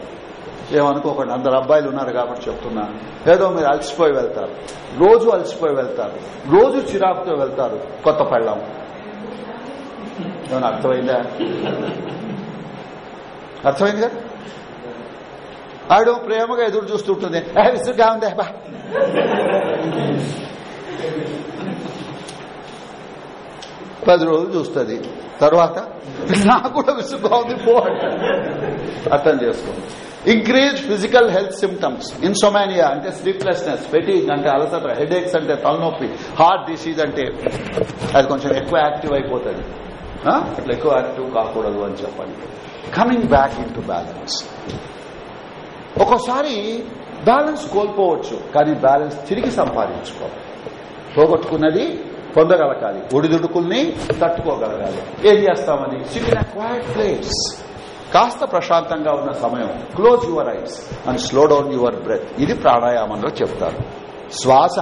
ఏమనుకోకండి అందరు అబ్బాయిలు ఉన్నారు కాబట్టి చెప్తున్నా. ఏదో మీరు అలసిపోయి వెళ్తారు. రోజు అలసిపోయి వెళ్తారు. రోజు చిరాకుతో వెళ్తారు. కొత్త పళ్ళం. ఏమైనా అర్థమైందా? అర్థమైంది కదా ఆడు ప్రేమగా ఎదురు చూస్తుంటుంది. విసుగ్గా ఉందే బా. పది రోజులు చూస్తుంది. తర్వాత నాకు కూడా విసుగ్గా ఉంది పో. అర్థం చేసుకోండి. Increase physical health symptoms insomnia అంటే స్లీప్లెస్నెస్ ఫెటీగ్ అంటే అలసట హెడేక్స్ అంటే తలనొప్పి హార్ట్ డిసీజ్ అంటే అది కొంచెం ఎక్కువ యాక్టివ్ అయిపోతుంది. అట్లా ఎక్కువ యాక్టివ్ కాకూడదు అని చెప్పండి. Coming back into balance ఒక్కోసారి బ్యాలెన్స్ కోల్పోవచ్చు కానీ బ్యాలెన్స్ తిరిగి సంపాదించుకోవాలి పోగొట్టుకున్నది పొందగలగాలి. ఒడిదుడుకుల్ని తట్టుకోగలగాలి. ఏం చేస్తామని? సిట్ ఇన్ క్వైట్ ప్లేస్ కాస్త ప్రశాంతంగా ఉన్న సమయం. Close your eyes and slow down your breath ఇది ప్రాణాయామంలో చెప్తారు. శ్వాస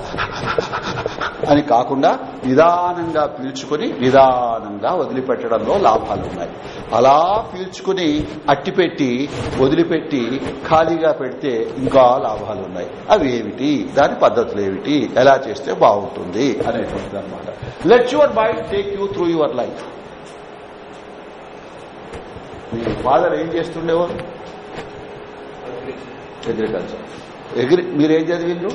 అని కాకుండా నిదానంగా పీల్చుకుని నిదానంగా వదిలిపెట్టడంలో లాభాలు ఉన్నాయి అలా పీల్చుకుని అట్టిపెట్టి వదిలిపెట్టి ఖాళీగా పెడితే ఇంకా లాభాలు ఉన్నాయి అవి ఏమిటి దాని పద్ధతులు ఏమిటి? ఎలా చేస్తే బాగుంటుంది? అనేటువంటిది అనమాట let your mind take you through your life me father ఏం చేస్తుండేవారు? అగ్రికల్చర్ అగ్రి మీరేం చదివిండ్రు?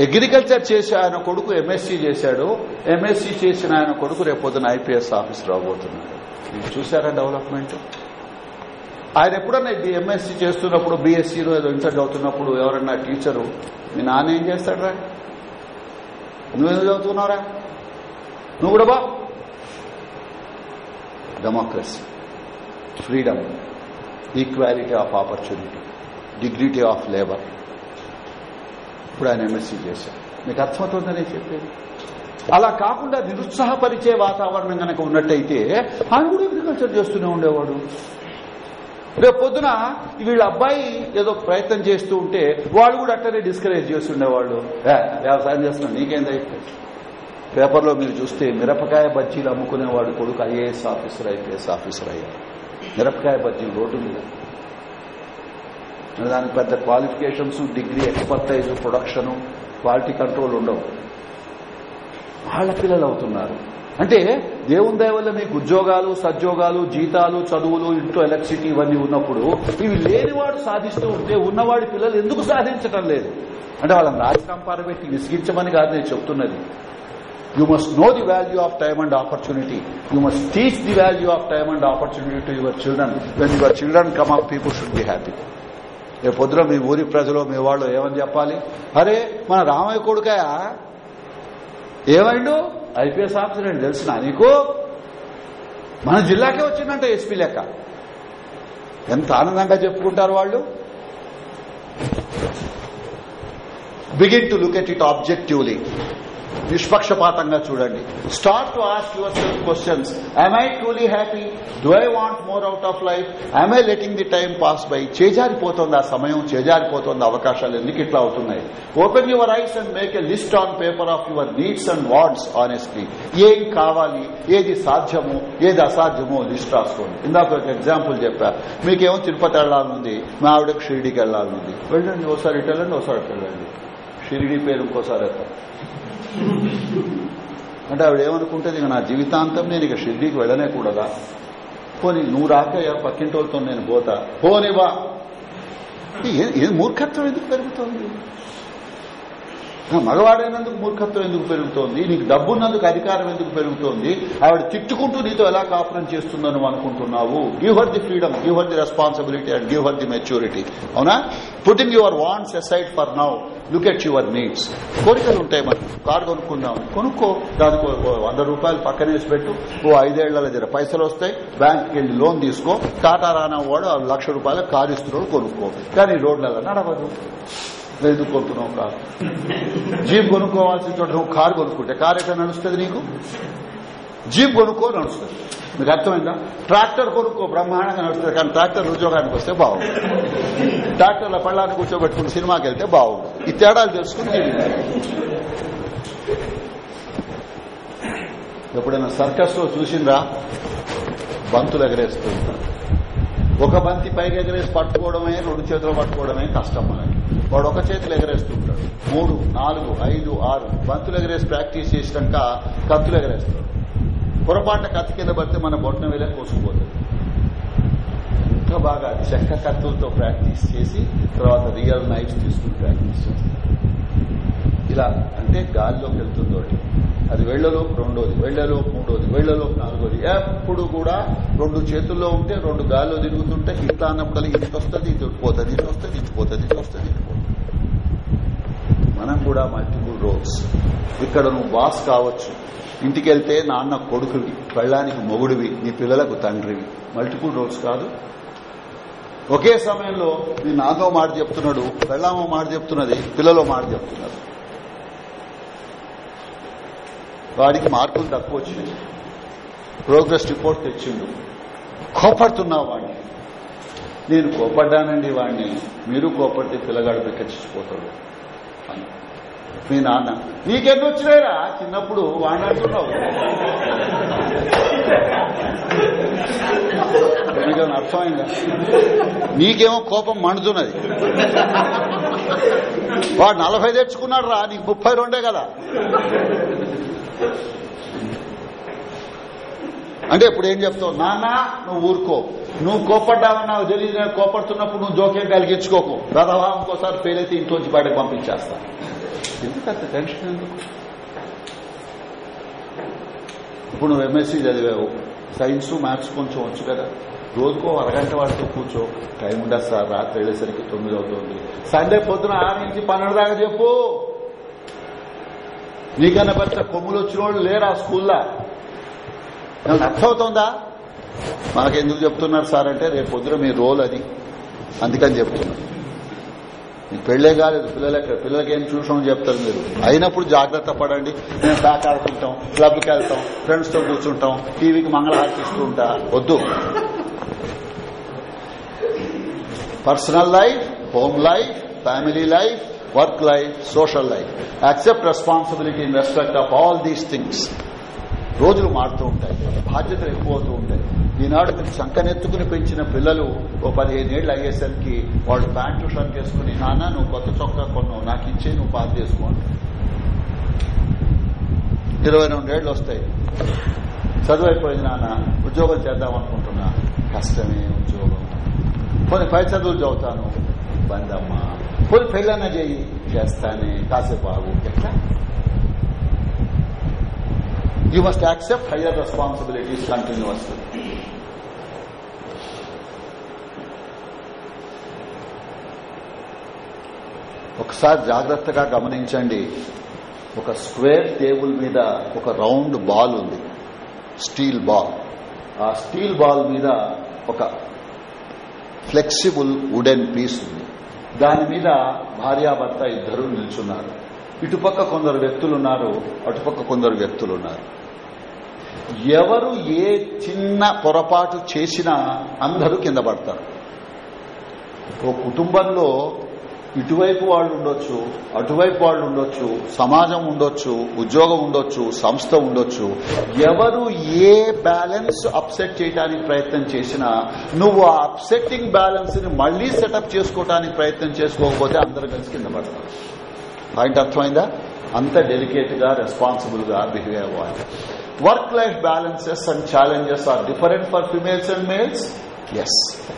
అగ్రికల్చర్ చేసి ఆయన కొడుకు ఎంఎస్సీ చేశాడు. ఎంఎస్సీ చేసిన ఆయన కొడుకు రేపొద్దున ఐపీఎస్ ఆఫీసర్ అవబోతున్నాడు మీరు చూసారా డెవలప్మెంట్ ఆయన ఎప్పుడన్నా ఎంఎస్సీ చేస్తున్నప్పుడు బీఎస్సీలో ఏదో ఇంటర్ చదువుతున్నప్పుడు ఎవరన్నా టీచరు మీ నాన్న ఏం చేస్తాడరా? నువ్వేదో చదువుతున్నావురా? నువ్వు కూడా బా. Democracy freedom equality of opportunity dignity of labour ఇప్పుడు ఆయన ఎంఎస్సీ చేశారు. మీకు అర్థమవుతుందని చెప్పేది అలా కాకుండా నిరుత్సాహపరిచే వాతావరణం కనుక ఉన్నట్టయితే ఆయన కూడా అగ్రికల్చర్ చేస్తూనే ఉండేవాడు. రేపు పొద్దున వీళ్ళ అబ్బాయి ఏదో ప్రయత్నం చేస్తూ ఉంటే వాళ్ళు కూడా అట్టనే డిస్కరేజ్ చేస్తుండేవాళ్ళు వ్యవసాయం చేస్తున్నాం నీకేందా పేపర్లో మీరు చూస్తే మిరపకాయ బజ్జీలు అమ్ముకునేవాడు కొడుకు ఐఏఎస్ ఆఫీసర్ ఐపీఎస్ ఆఫీసర్ అయ్యారు మిరపకాయ బజ్జీలు రోడ్డు మీద. దానికి పెద్ద qualifications degree expertise production quality control ఉండవు. వాళ్ళ పిల్లలు అవుతున్నారు. అంటే దేవుని వల్ల మీకు ఉద్యోగాలు సద్యోగాలు జీతాలు చదువులు ఇంట్లో ఎలక్ట్రిసిటీ ఇవన్నీ ఉన్నప్పుడు ఇవి లేనివాడు సాధిస్తూ ఉంటే ఉన్నవాడి పిల్లలు ఎందుకు సాధించటం లేదు? అంటే వాళ్ళని రాజకంపార పెట్టి విసిగించమని కాదు నేను చెప్తున్నది. You must know the value of time and opportunity you must teach the value of time and opportunity to your children when your children come up people should be happy రేపు పొద్దున మీ ఊరి ప్రజలు మీ వాళ్ళు ఏమని చెప్పాలి? అరే మన రామయ్య కొడుకాయ? ఏమైండు? ఐపీఎస్ ఆఫీసర్ అని తెలిసిన నీకు? మన జిల్లాకే వచ్చిందంట ఎస్పీ లెక్క. ఎంత ఆనందంగా చెప్పుకుంటారు వాళ్ళు? Begin to look at it objectively నిష్పక్షపాతంగా చూడండి. Start to ask yourself questions am I truly happy do I want more out of life am I letting the time pass by చేజారిపోతుంది ఆ సమయం చేజారిపోతుంది అవకాశాలు ఎందుకు ఇట్లా అవుతున్నాయి? Open your eyes and make a list on paper of your needs and wants honestly ఏం కావాలి? ఏది సాధ్యమో? ఏది అసాధ్యమో లిస్ట్ రాసుకోండి. ఇందాక ఒక ఎగ్జాంపుల్ చెప్పా. మీకేమో తిరుపతి వెళ్ళాలనుంది మా ఆవిడకు షిరిడికి వెళ్ళాలనుంది వెళ్ళండి ఒకసారి ఇటు వెళ్ళండి ఒకసారి ఇటు వెళ్ళండి. షిరిడి పేరు ఇంకోసారి ఎత్తాం. అంటే ఆవిడ ఏమనుకుంటుంది ఇక నా జీవితాంతం నేను ఇక షిర్డీకి వెళ్ళనేకూడదా? పోనీ నువ్వు రాకయ్యా పక్కింటోళ్ళతో నేను పోతా. పోనివా ఏ- మూర్ఖత్వం ఎందుకు పెరుగుతోంది? మగవాడైనందుకు మూర్ఖత్వం ఎందుకు పెరుగుతోంది? నీకు డబ్బున్నందుకు అధికారం ఎందుకు పెరుగుతోంది? ఆవిడ తిట్టుకుంటూ నీతో ఎలా కాపురం చేస్తుందని నువ్వు అనుకుంటున్నావు? Give her the freedom give her the responsibility and give her the maturity అవునా? Putting your wants aside for now look at your needs కోరికలు ఉంటాయి మనకి కారు కొనుక్కుందాం. కొనుక్కో. దానికి వంద రూపాయలు పక్కన వేసి పెట్టు. ఓ ఐదేళ్ళ దగ్గర పైసలు వస్తాయి. బ్యాంక్కి వెళ్ళి లోన్ తీసుకో. టాటా రానా వాడు లక్ష రూపాయల కారు ఇస్తున్నాడు కొనుక్కో. కానీ రోడ్లలో నడవదు. ఎందుకు కొంటున్నావు కారు? జీప్ కొనుక్కోవాల్సిన చోట నువ్వు కారు కొనుక్కుంటే కారు ఎట్లా నడుస్తుంది నీకు? జీప్ కొనుక్కో నడుస్తుంది. మీకు అర్థమైందా? ట్రాక్టర్ కొనుక్కో బ్రహ్మాండంగా నడుస్తుంది కానీ ట్రాక్టర్ ఉద్యోగానికి వస్తే బాగుంటుంది ట్రాక్టర్ల పళ్ళాన్ని కూర్చోబెట్టుకుని సినిమాకి వెళ్తే బాగుంటుంది ఈ తేడాలు తెలుసుకుని ఎప్పుడైనా సర్కస్లో చూసిందా బంతులు ఎగరేస్తుంటారు ఒక బంతి పైకి ఎగరేసి పట్టుకోవడమే రెండు చేతులు పట్టుకోవడమే కష్టం మనకి. వాడు ఒక చేతులు ఎగరేస్తుంటాడు మూడు నాలుగు ఐదు ఆరు. బంతులు ఎగరేసి ప్రాక్టీస్ చేసినాక కత్తులు ఎగరేస్తాడు పొరపాటున కత్తి కింద పడితే మన బొట్టన వేలే కోసుకుపోతుంది. ఇంకా బాగా చెక్క కత్తులతో ప్రాక్టీస్ చేసి తర్వాత రియల్ నైఫ్స్ తీసుకుని ప్రాక్టీస్ చేస్తారు ఇలా అంటే గాలిలోకి వెళ్తుందోటి అది. వెళ్ళలోపు రెండోది వెళ్ళలోపు మూడోది వెళ్ళలోపు నాలుగోది. ఎప్పుడు కూడా రెండు చేతుల్లో ఉంటే రెండు గాల్లో తిరుగుతుంటే ఇట్లా అన్నప్పుడు ఇటు వస్తుంది ఇటు పోతుంది ఇటు వస్తుంది ఇటు పోతుంది ఇటు వస్తుంది ఇటు పోతుంది. మనం కూడా మల్టిపుల్ రోల్స్. ఇక్కడ నువ్వు బాస్ కావచ్చు. ఇంటికి వెళ్తే నాన్న కొడుకువి పెళ్ళానికి మొగుడివి నీ పిల్లలకు తండ్రివి. మల్టిపుల్ రోల్స్ కాదు. ఒకే సమయంలో నీ నాన్నో మాట చెప్తున్నాడు పెళ్ళామో మాట చెప్తున్నది పిల్లలో మాట చెప్తున్నారు. వాడికి మార్కులు తక్కువ వచ్చినాయి. ప్రోగ్రెస్ రిపోర్ట్ తెచ్చిండు. కోపడుతున్నావు వాడిని నేను కోపడ్డానండి వాడిని మీరు కోపడితే పిల్లగాడు బిక్కచ్చిపోతాడు అని. మీ నాన్న. నీకెన్ని వచ్చినాయిరా? చిన్నప్పుడు వాడిని అంటున్నావు నీకేమైనా అర్థమైందా? నీకేమో కోపం మండుతున్నది. వాడు నలభై తెచ్చుకున్నాడు రా నీకు ముప్పై రెండే కదా. అంటే ఇప్పుడు ఏం చెప్తావు? నాన్న నువ్వు ఊరుకో. నువ్వు కోపడ్డావని నాకు తెలియదు నేను కోపడుతున్నప్పుడు నువ్వు జోక్యం కలిగించుకోకు. రథవా ఇంకోసారి ఫెయిల్ అయితే ఇంట్లోంచి బయటకు పంపించేస్తా. ఎందుకు అంత టెన్షన్ ఎందుకు? ఇప్పుడు నువ్వు ఎంఎస్సీ చదివావు. సైన్స్ మ్యాథ్స్ కొంచెం వచ్చు కదా. రోజుకో అరగంట వాడితో కూర్చో. టైం ఉండదు సార్? రాత్రి వెళ్ళేసరికి తొమ్మిది అవుతుంది. సండే పొద్దున ఆరు నుంచి పన్నెండు దాకా చెప్పు. నీకన్నా పెద్ద కొమ్ములు వచ్చిన వాళ్ళు లేరా స్కూల్లో? ఏమన్నా అర్థమవుతోందా మాకెందుకు చెప్తున్నారు సార్ అంటే రేపు పొద్దున మీ రోల్ అది. అందుకని చెప్తున్నారు పెళ్ళే కాలేదు పిల్లలకి పిల్లలకి ఏం చూసామని చెప్తారు మీరు. అయినప్పుడు జాగ్రత్త పడండి. మేము బ్యాక్ ఆడుకుంటాం క్లబ్కి వెళ్తాం ఫ్రెండ్స్తో కూర్చుంటాం టీవీకి మంగళహారతి ఇస్తూ ఉంటా వద్దు. Personal life home life family life work life social life. Accept responsibility in respect of all these things. రోజులు మారుతూ ఉంటాయి బాధ్యతలు ఎక్కువ అవుతూ ఉంటాయి. ఈనాడు మీరు సంకనెత్తుకుని పెంచిన పిల్లలు ఓ పదిహేనేళ్ళు అయ్యేసరికి వాళ్ళు ప్యాంటు షర్ట్ వేసుకుని నాన్న నువ్వు కొత్త చొక్కా కొన్నావు నాకు ఇచ్చే నువ్వు పాత చేసుకోండి ఇరవై రెండేళ్ళు వస్తాయి. చదువు అయిపోయింది నాన్న ఉద్యోగం చేద్దాం అనుకుంటున్నా. కష్టమే ఉద్యోగం. కొన్ని పై చదువులు చదువుతాను. బందమ్మా. కొన్ని పెళ్ళన్న చేయి. చేస్తానే. కాసేపు ఆగు. ఎట్లా? You must accept higher responsibilities continues ఒకసారి జాగ్రత్తగా గమనించండి. ఒక స్క్వేర్ టేబుల్ మీద ఒక రౌండ్ బాల్ ఉంది. Steel ball. ఆ స్టీల్ బాల్ మీద ఒక ఫ్లెక్సిబుల్ వుడెన్ పీస్ ఉంది. దాని మీద భార్యాభర్త ఇద్దరు నిల్చున్నారు. ఇటుపక్క కొందరు వ్యక్తులున్నారు అటుపక్క కొందరు వ్యక్తులున్నారు. ఎవరు ఏ చిన్న పొరపాటు చేసినా అందరూ కింద పడతారు. ఓ కుటుంబంలో ఇటువైపు వాళ్ళు ఉండొచ్చు అటువైపు వాళ్ళు ఉండొచ్చు సమాజం ఉండొచ్చు ఉద్యోగం ఉండొచ్చు సంస్థ ఉండొచ్చు. ఎవరు ఏ బ్యాలెన్స్ అప్సెట్ చేయడానికి ప్రయత్నం చేసినా నువ్వు ఆ అప్సెట్టింగ్ బ్యాలెన్స్ని మళ్ళీ సెటప్ చేసుకోవడానికి ప్రయత్నం చేసుకోకపోతే అందరు కలిసి కింద పడతారు. పాయింట్ అర్థమైందా? అంత డెలికేట్గా రెస్పాన్సిబుల్గా బిహేవ్ అవ్వాలి. Work life balances and challenges are different for females and males? Yes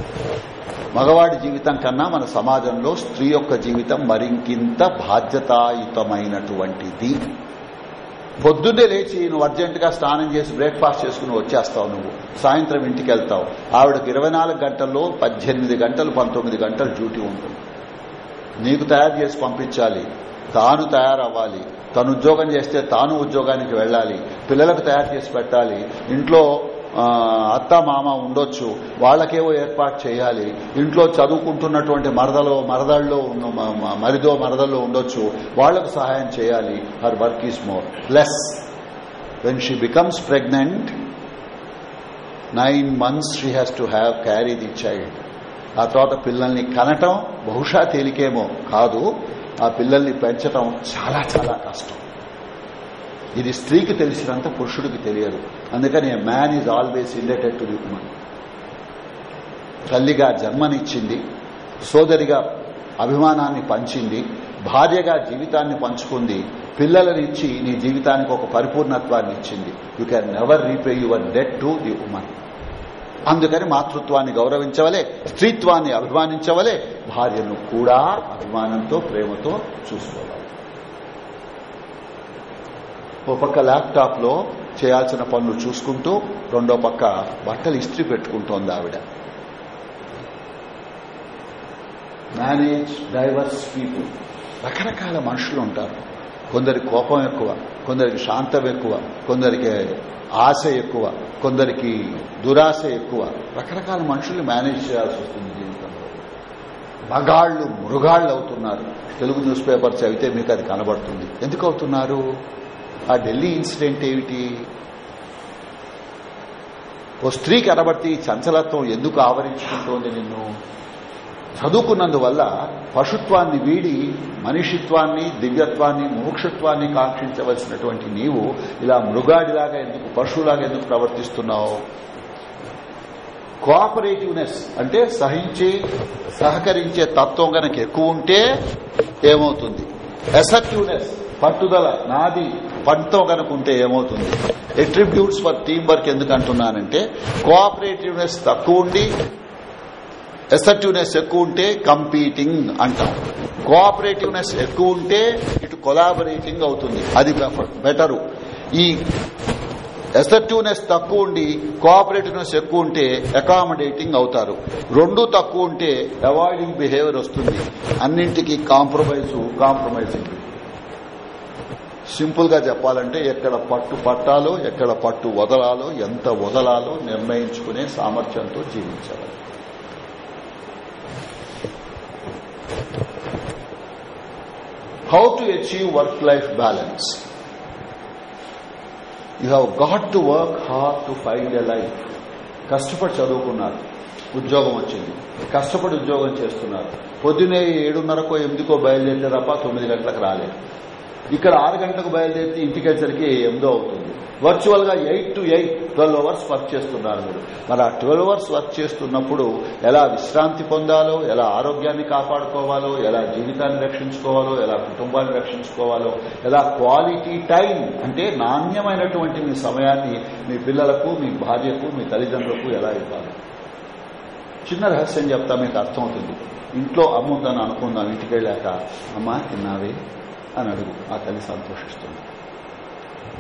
మగవాడి జీవితం కన్నా మన సమాజంలో స్త్రీ యొక్క జీవితం మరింకింత బాధ్యతాయుతమైనటువంటిది. పొద్దున్నే లేచి నువ్వు అర్జెంటుగా స్నానం చేసి బ్రేక్ఫాస్ట్ చేసుకుని వచ్చేస్తావు నువ్వు. సాయంత్రం ఇంటికి వెళ్తావు ఆవిడకి ఇరవై గంటల్లో పద్దెనిమిది గంటలు పంతొమ్మిది గంటలు డ్యూటీ ఉంటుంది. నీకు తయారు చేసి పంపించాలి. తాను తయారవ్వాలి. తను ఉద్యోగం చేస్తే తాను ఉద్యోగానికి వెళ్ళాలి. పిల్లలకు తయారు చేసి పెట్టాలి. ఇంట్లో అత్త మామ ఉండొచ్చు. వాళ్ళకేవో ఏర్పాటు చేయాలి. ఇంట్లో చదువుకుంటున్నటువంటి మరదలో మరదల్లో మరిదో మరదల్లో ఉండొచ్చు. వాళ్ళకు సహాయం చేయాలి. Her work is more plus when she becomes pregnant nine months she has to have carry the child ఆ తర్వాత పిల్లల్ని కనటం బహుశా తేలికేమో కాదు. ఆ పిల్లల్ని పెంచటం చాలా చాలా కష్టం. ఇది స్త్రీకి తెలిసినంత పురుషుడికి తెలియదు. అందుకని man is always indebted to the తల్లిగా జన్మనిచ్చింది సోదరిగా అభిమానాన్ని పంచింది భార్యగా జీవితాన్ని పంచుకుంది పిల్లలనిచ్చి నీ జీవితానికి ఒక పరిపూర్ణత్వాన్ని ఇచ్చింది. You can never repay your debt to the woman అందుకని మాతృత్వాన్ని గౌరవించవలే స్త్రీత్వాన్ని అభిమానించవలే భార్యను కూడా అభిమానంతో ప్రేమతో చూసుకోవాలి. ఒక పక్క ల్యాప్టాప్లో చేయాల్సిన పనులు చూసుకుంటూ రెండో పక్క బట్టలు ఇస్త్రీ పెట్టుకుంటోంది ఆవిడ. మేనేజ్ డైవర్స్ పీపుల్ రకరకాల మనుషులు ఉంటారు. కొందరి కోపం ఎక్కువ కొందరికి శాంతం ఎక్కువ కొందరికి ఆశ ఎక్కువ కొందరికి దురాశ ఎక్కువ. రకరకాల మనుషులు మేనేజ్ చేయాల్సి వస్తుంది జీవితంలో. మగాళ్ళు మృగాళ్ళు అవుతున్నారు. తెలుగు న్యూస్ పేపర్ చదివితే మీకు అది కనబడుతుంది. ఎందుకు అవుతున్నారు? ఆ ఢిల్లీ ఇన్సిడెంట్ ఏమిటి? ఓ స్త్రీ కనబడితే ఈ చంచలత్వం ఎందుకు ఆవరించుకుంటోంది నిన్ను? చదువుకున్నందువల్ల పశుత్వాన్ని వీడి మనిషిత్వాన్ని దివ్యత్వాన్ని మోక్షత్వాన్ని కాంక్షించవలసినటువంటి నీవు ఇలా మృగాడిలాగా ఎందుకు పశువులాగా ఎందుకు ప్రవర్తిస్తున్నావు? కోఆపరేటివ్నెస్ అంటే సహించి సహకరించే తత్వం గనక ఎక్కువ ఉంటే ఏమవుతుంది? అసర్టివ్నెస్ పట్టుదల నాది పంటతో కనుకుంటే ఏమవుతుంది? ఎట్రిబ్యూట్స్ ఫర్ టీమ్ వర్క్ ఎందుకు అంటున్నానంటే కోఆపరేటివ్నెస్ తక్కువ ఉండి ఎసర్టివ్నెస్ ఎక్కువ ఉంటే కంపీటింగ్ అంటాం. కోఆపరేటివ్నెస్ ఎక్కువ ఉంటే ఇటు కొలాబరేటింగ్ అవుతుంది. అది బెటరు ఈ ఎసర్టివ్నెస్ తక్కువ ఉండి కోఆపరేటివ్నెస్ ఎక్కువ ఉంటే అకామిడేటింగ్ అవుతారు. రెండు తక్కువ ఉంటే అవాయిడింగ్ బిహేవియర్ వస్తుంది. అన్నింటికీ కాంప్రమైజ్ కాంప్రమైజింగ్ సింపుల్గా చెప్పాలంటే ఎక్కడ పట్టు పట్టాలో ఎక్కడ పట్టు వదలాలో ఎంత వదలాలో నిర్ణయించుకునే సామర్థ్యంతో జీవించాలి. How to achieve work life balance you have got to work hard to find a life కష్టపడి చదువుకున్నారు. ఉద్యోగం వచ్చింది. కష్టపడి ఉద్యోగం చేస్తున్నారు. పొద్దునే ఏడున్నరకో ఎనిమిదికో బయలుదేరితే తప్ప తొమ్మిది గంటలకు రాలేదు. ఇక్కడ ఆరు గంటలకు బయలుదేరితే ఇంటికేసరికి ఎనిమిదో అవుతుంది. వర్చువల్గా eight to eight twelve hours work చేస్తున్నారు మీరు. మరి ఆ ట్వెల్వ్ అవర్స్ వర్క్ చేస్తున్నప్పుడు ఎలా విశ్రాంతి పొందాలో ఎలా ఆరోగ్యాన్ని కాపాడుకోవాలో ఎలా జీవితాన్ని రక్షించుకోవాలో ఎలా కుటుంబాన్ని రక్షించుకోవాలో ఎలా క్వాలిటీ టైం అంటే నాణ్యమైనటువంటి మీ సమయాన్ని మీ పిల్లలకు మీ భార్యకు మీ తల్లిదండ్రులకు ఎలా ఇవ్వాలి? చిన్న రహస్యం చెప్తా మీకు అర్థమవుతుంది. ఇంట్లో అమ్ముందని అనుకుందాం ఇంటికి వెళ్ళాక అమ్మా తిన్నావే? అని అడుగు. ఆ తల్లి సంతోషిస్తుంది.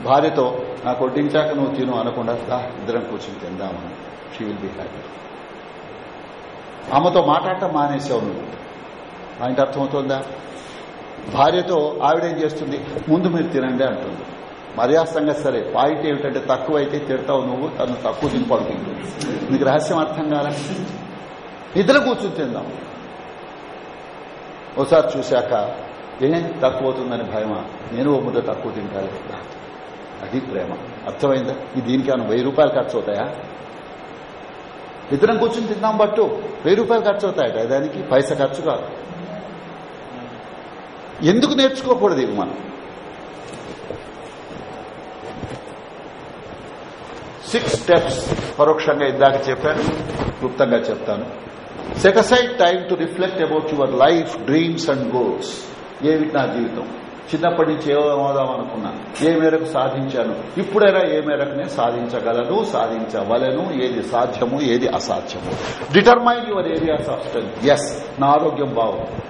భార్యతో నాకు వడ్డించాక నువ్వు తిను అనకుండా దా ఇద్దరం కూర్చుని తిందామని. షీ విల్ బి హ్యాపీ ఆమెతో మాట్లాడటం మానేసావు నువ్వు. ఆయన అర్థమవుతుందా భార్యతో ఆవిడేం చేస్తుంది? ముందు మీరు తినండి అంటుంది. మర్యాస్తంగా సరే పాయింట్ ఏమిటంటే తక్కువ అయితే తిడతావు నువ్వు తను తక్కువ తిని పడుకుంటుంది నీకు రహస్యం అర్థం కాలే? ఇద్దరు కూర్చుని తిందాం. ఒకసారి చూశాక ఏ? తక్కువ అవుతుందని భయమా? నేను ఓ ముద్ద తక్కువ తింటాను అది ప్రేమ. అర్థమైందా? ఈ దీనికి ఏమైనా వెయ్యి రూపాయలు ఖర్చు అవుతాయా ఇద్దరం కూర్చుని తిన్నాం బట్టు వెయ్యి రూపాయలు ఖర్చు అవుతాయట దానికి పైస ఖర్చు కాదు. ఎందుకు నేర్చుకోకూడదు ఇది మనం? సిక్స్ స్టెప్స్ పరోక్షంగా ఇందాక చెప్పాను. క్లుప్తంగా చెప్తాను. Set aside time to reflect about your life dreams and goals ఏమిటి నా జీవితం? చిన్నప్పటి నుంచి ఏమవుదాం అనుకున్నా. ఏ మేరకు సాధించాను? ఇప్పుడైనా ఏ మేరకు నేను సాధించగలను సాధించవలను? ఏది సాధ్యము ఏది అసాధ్యము? Determine your areas of strength yes నా ఆరోగ్యం బాగుంది.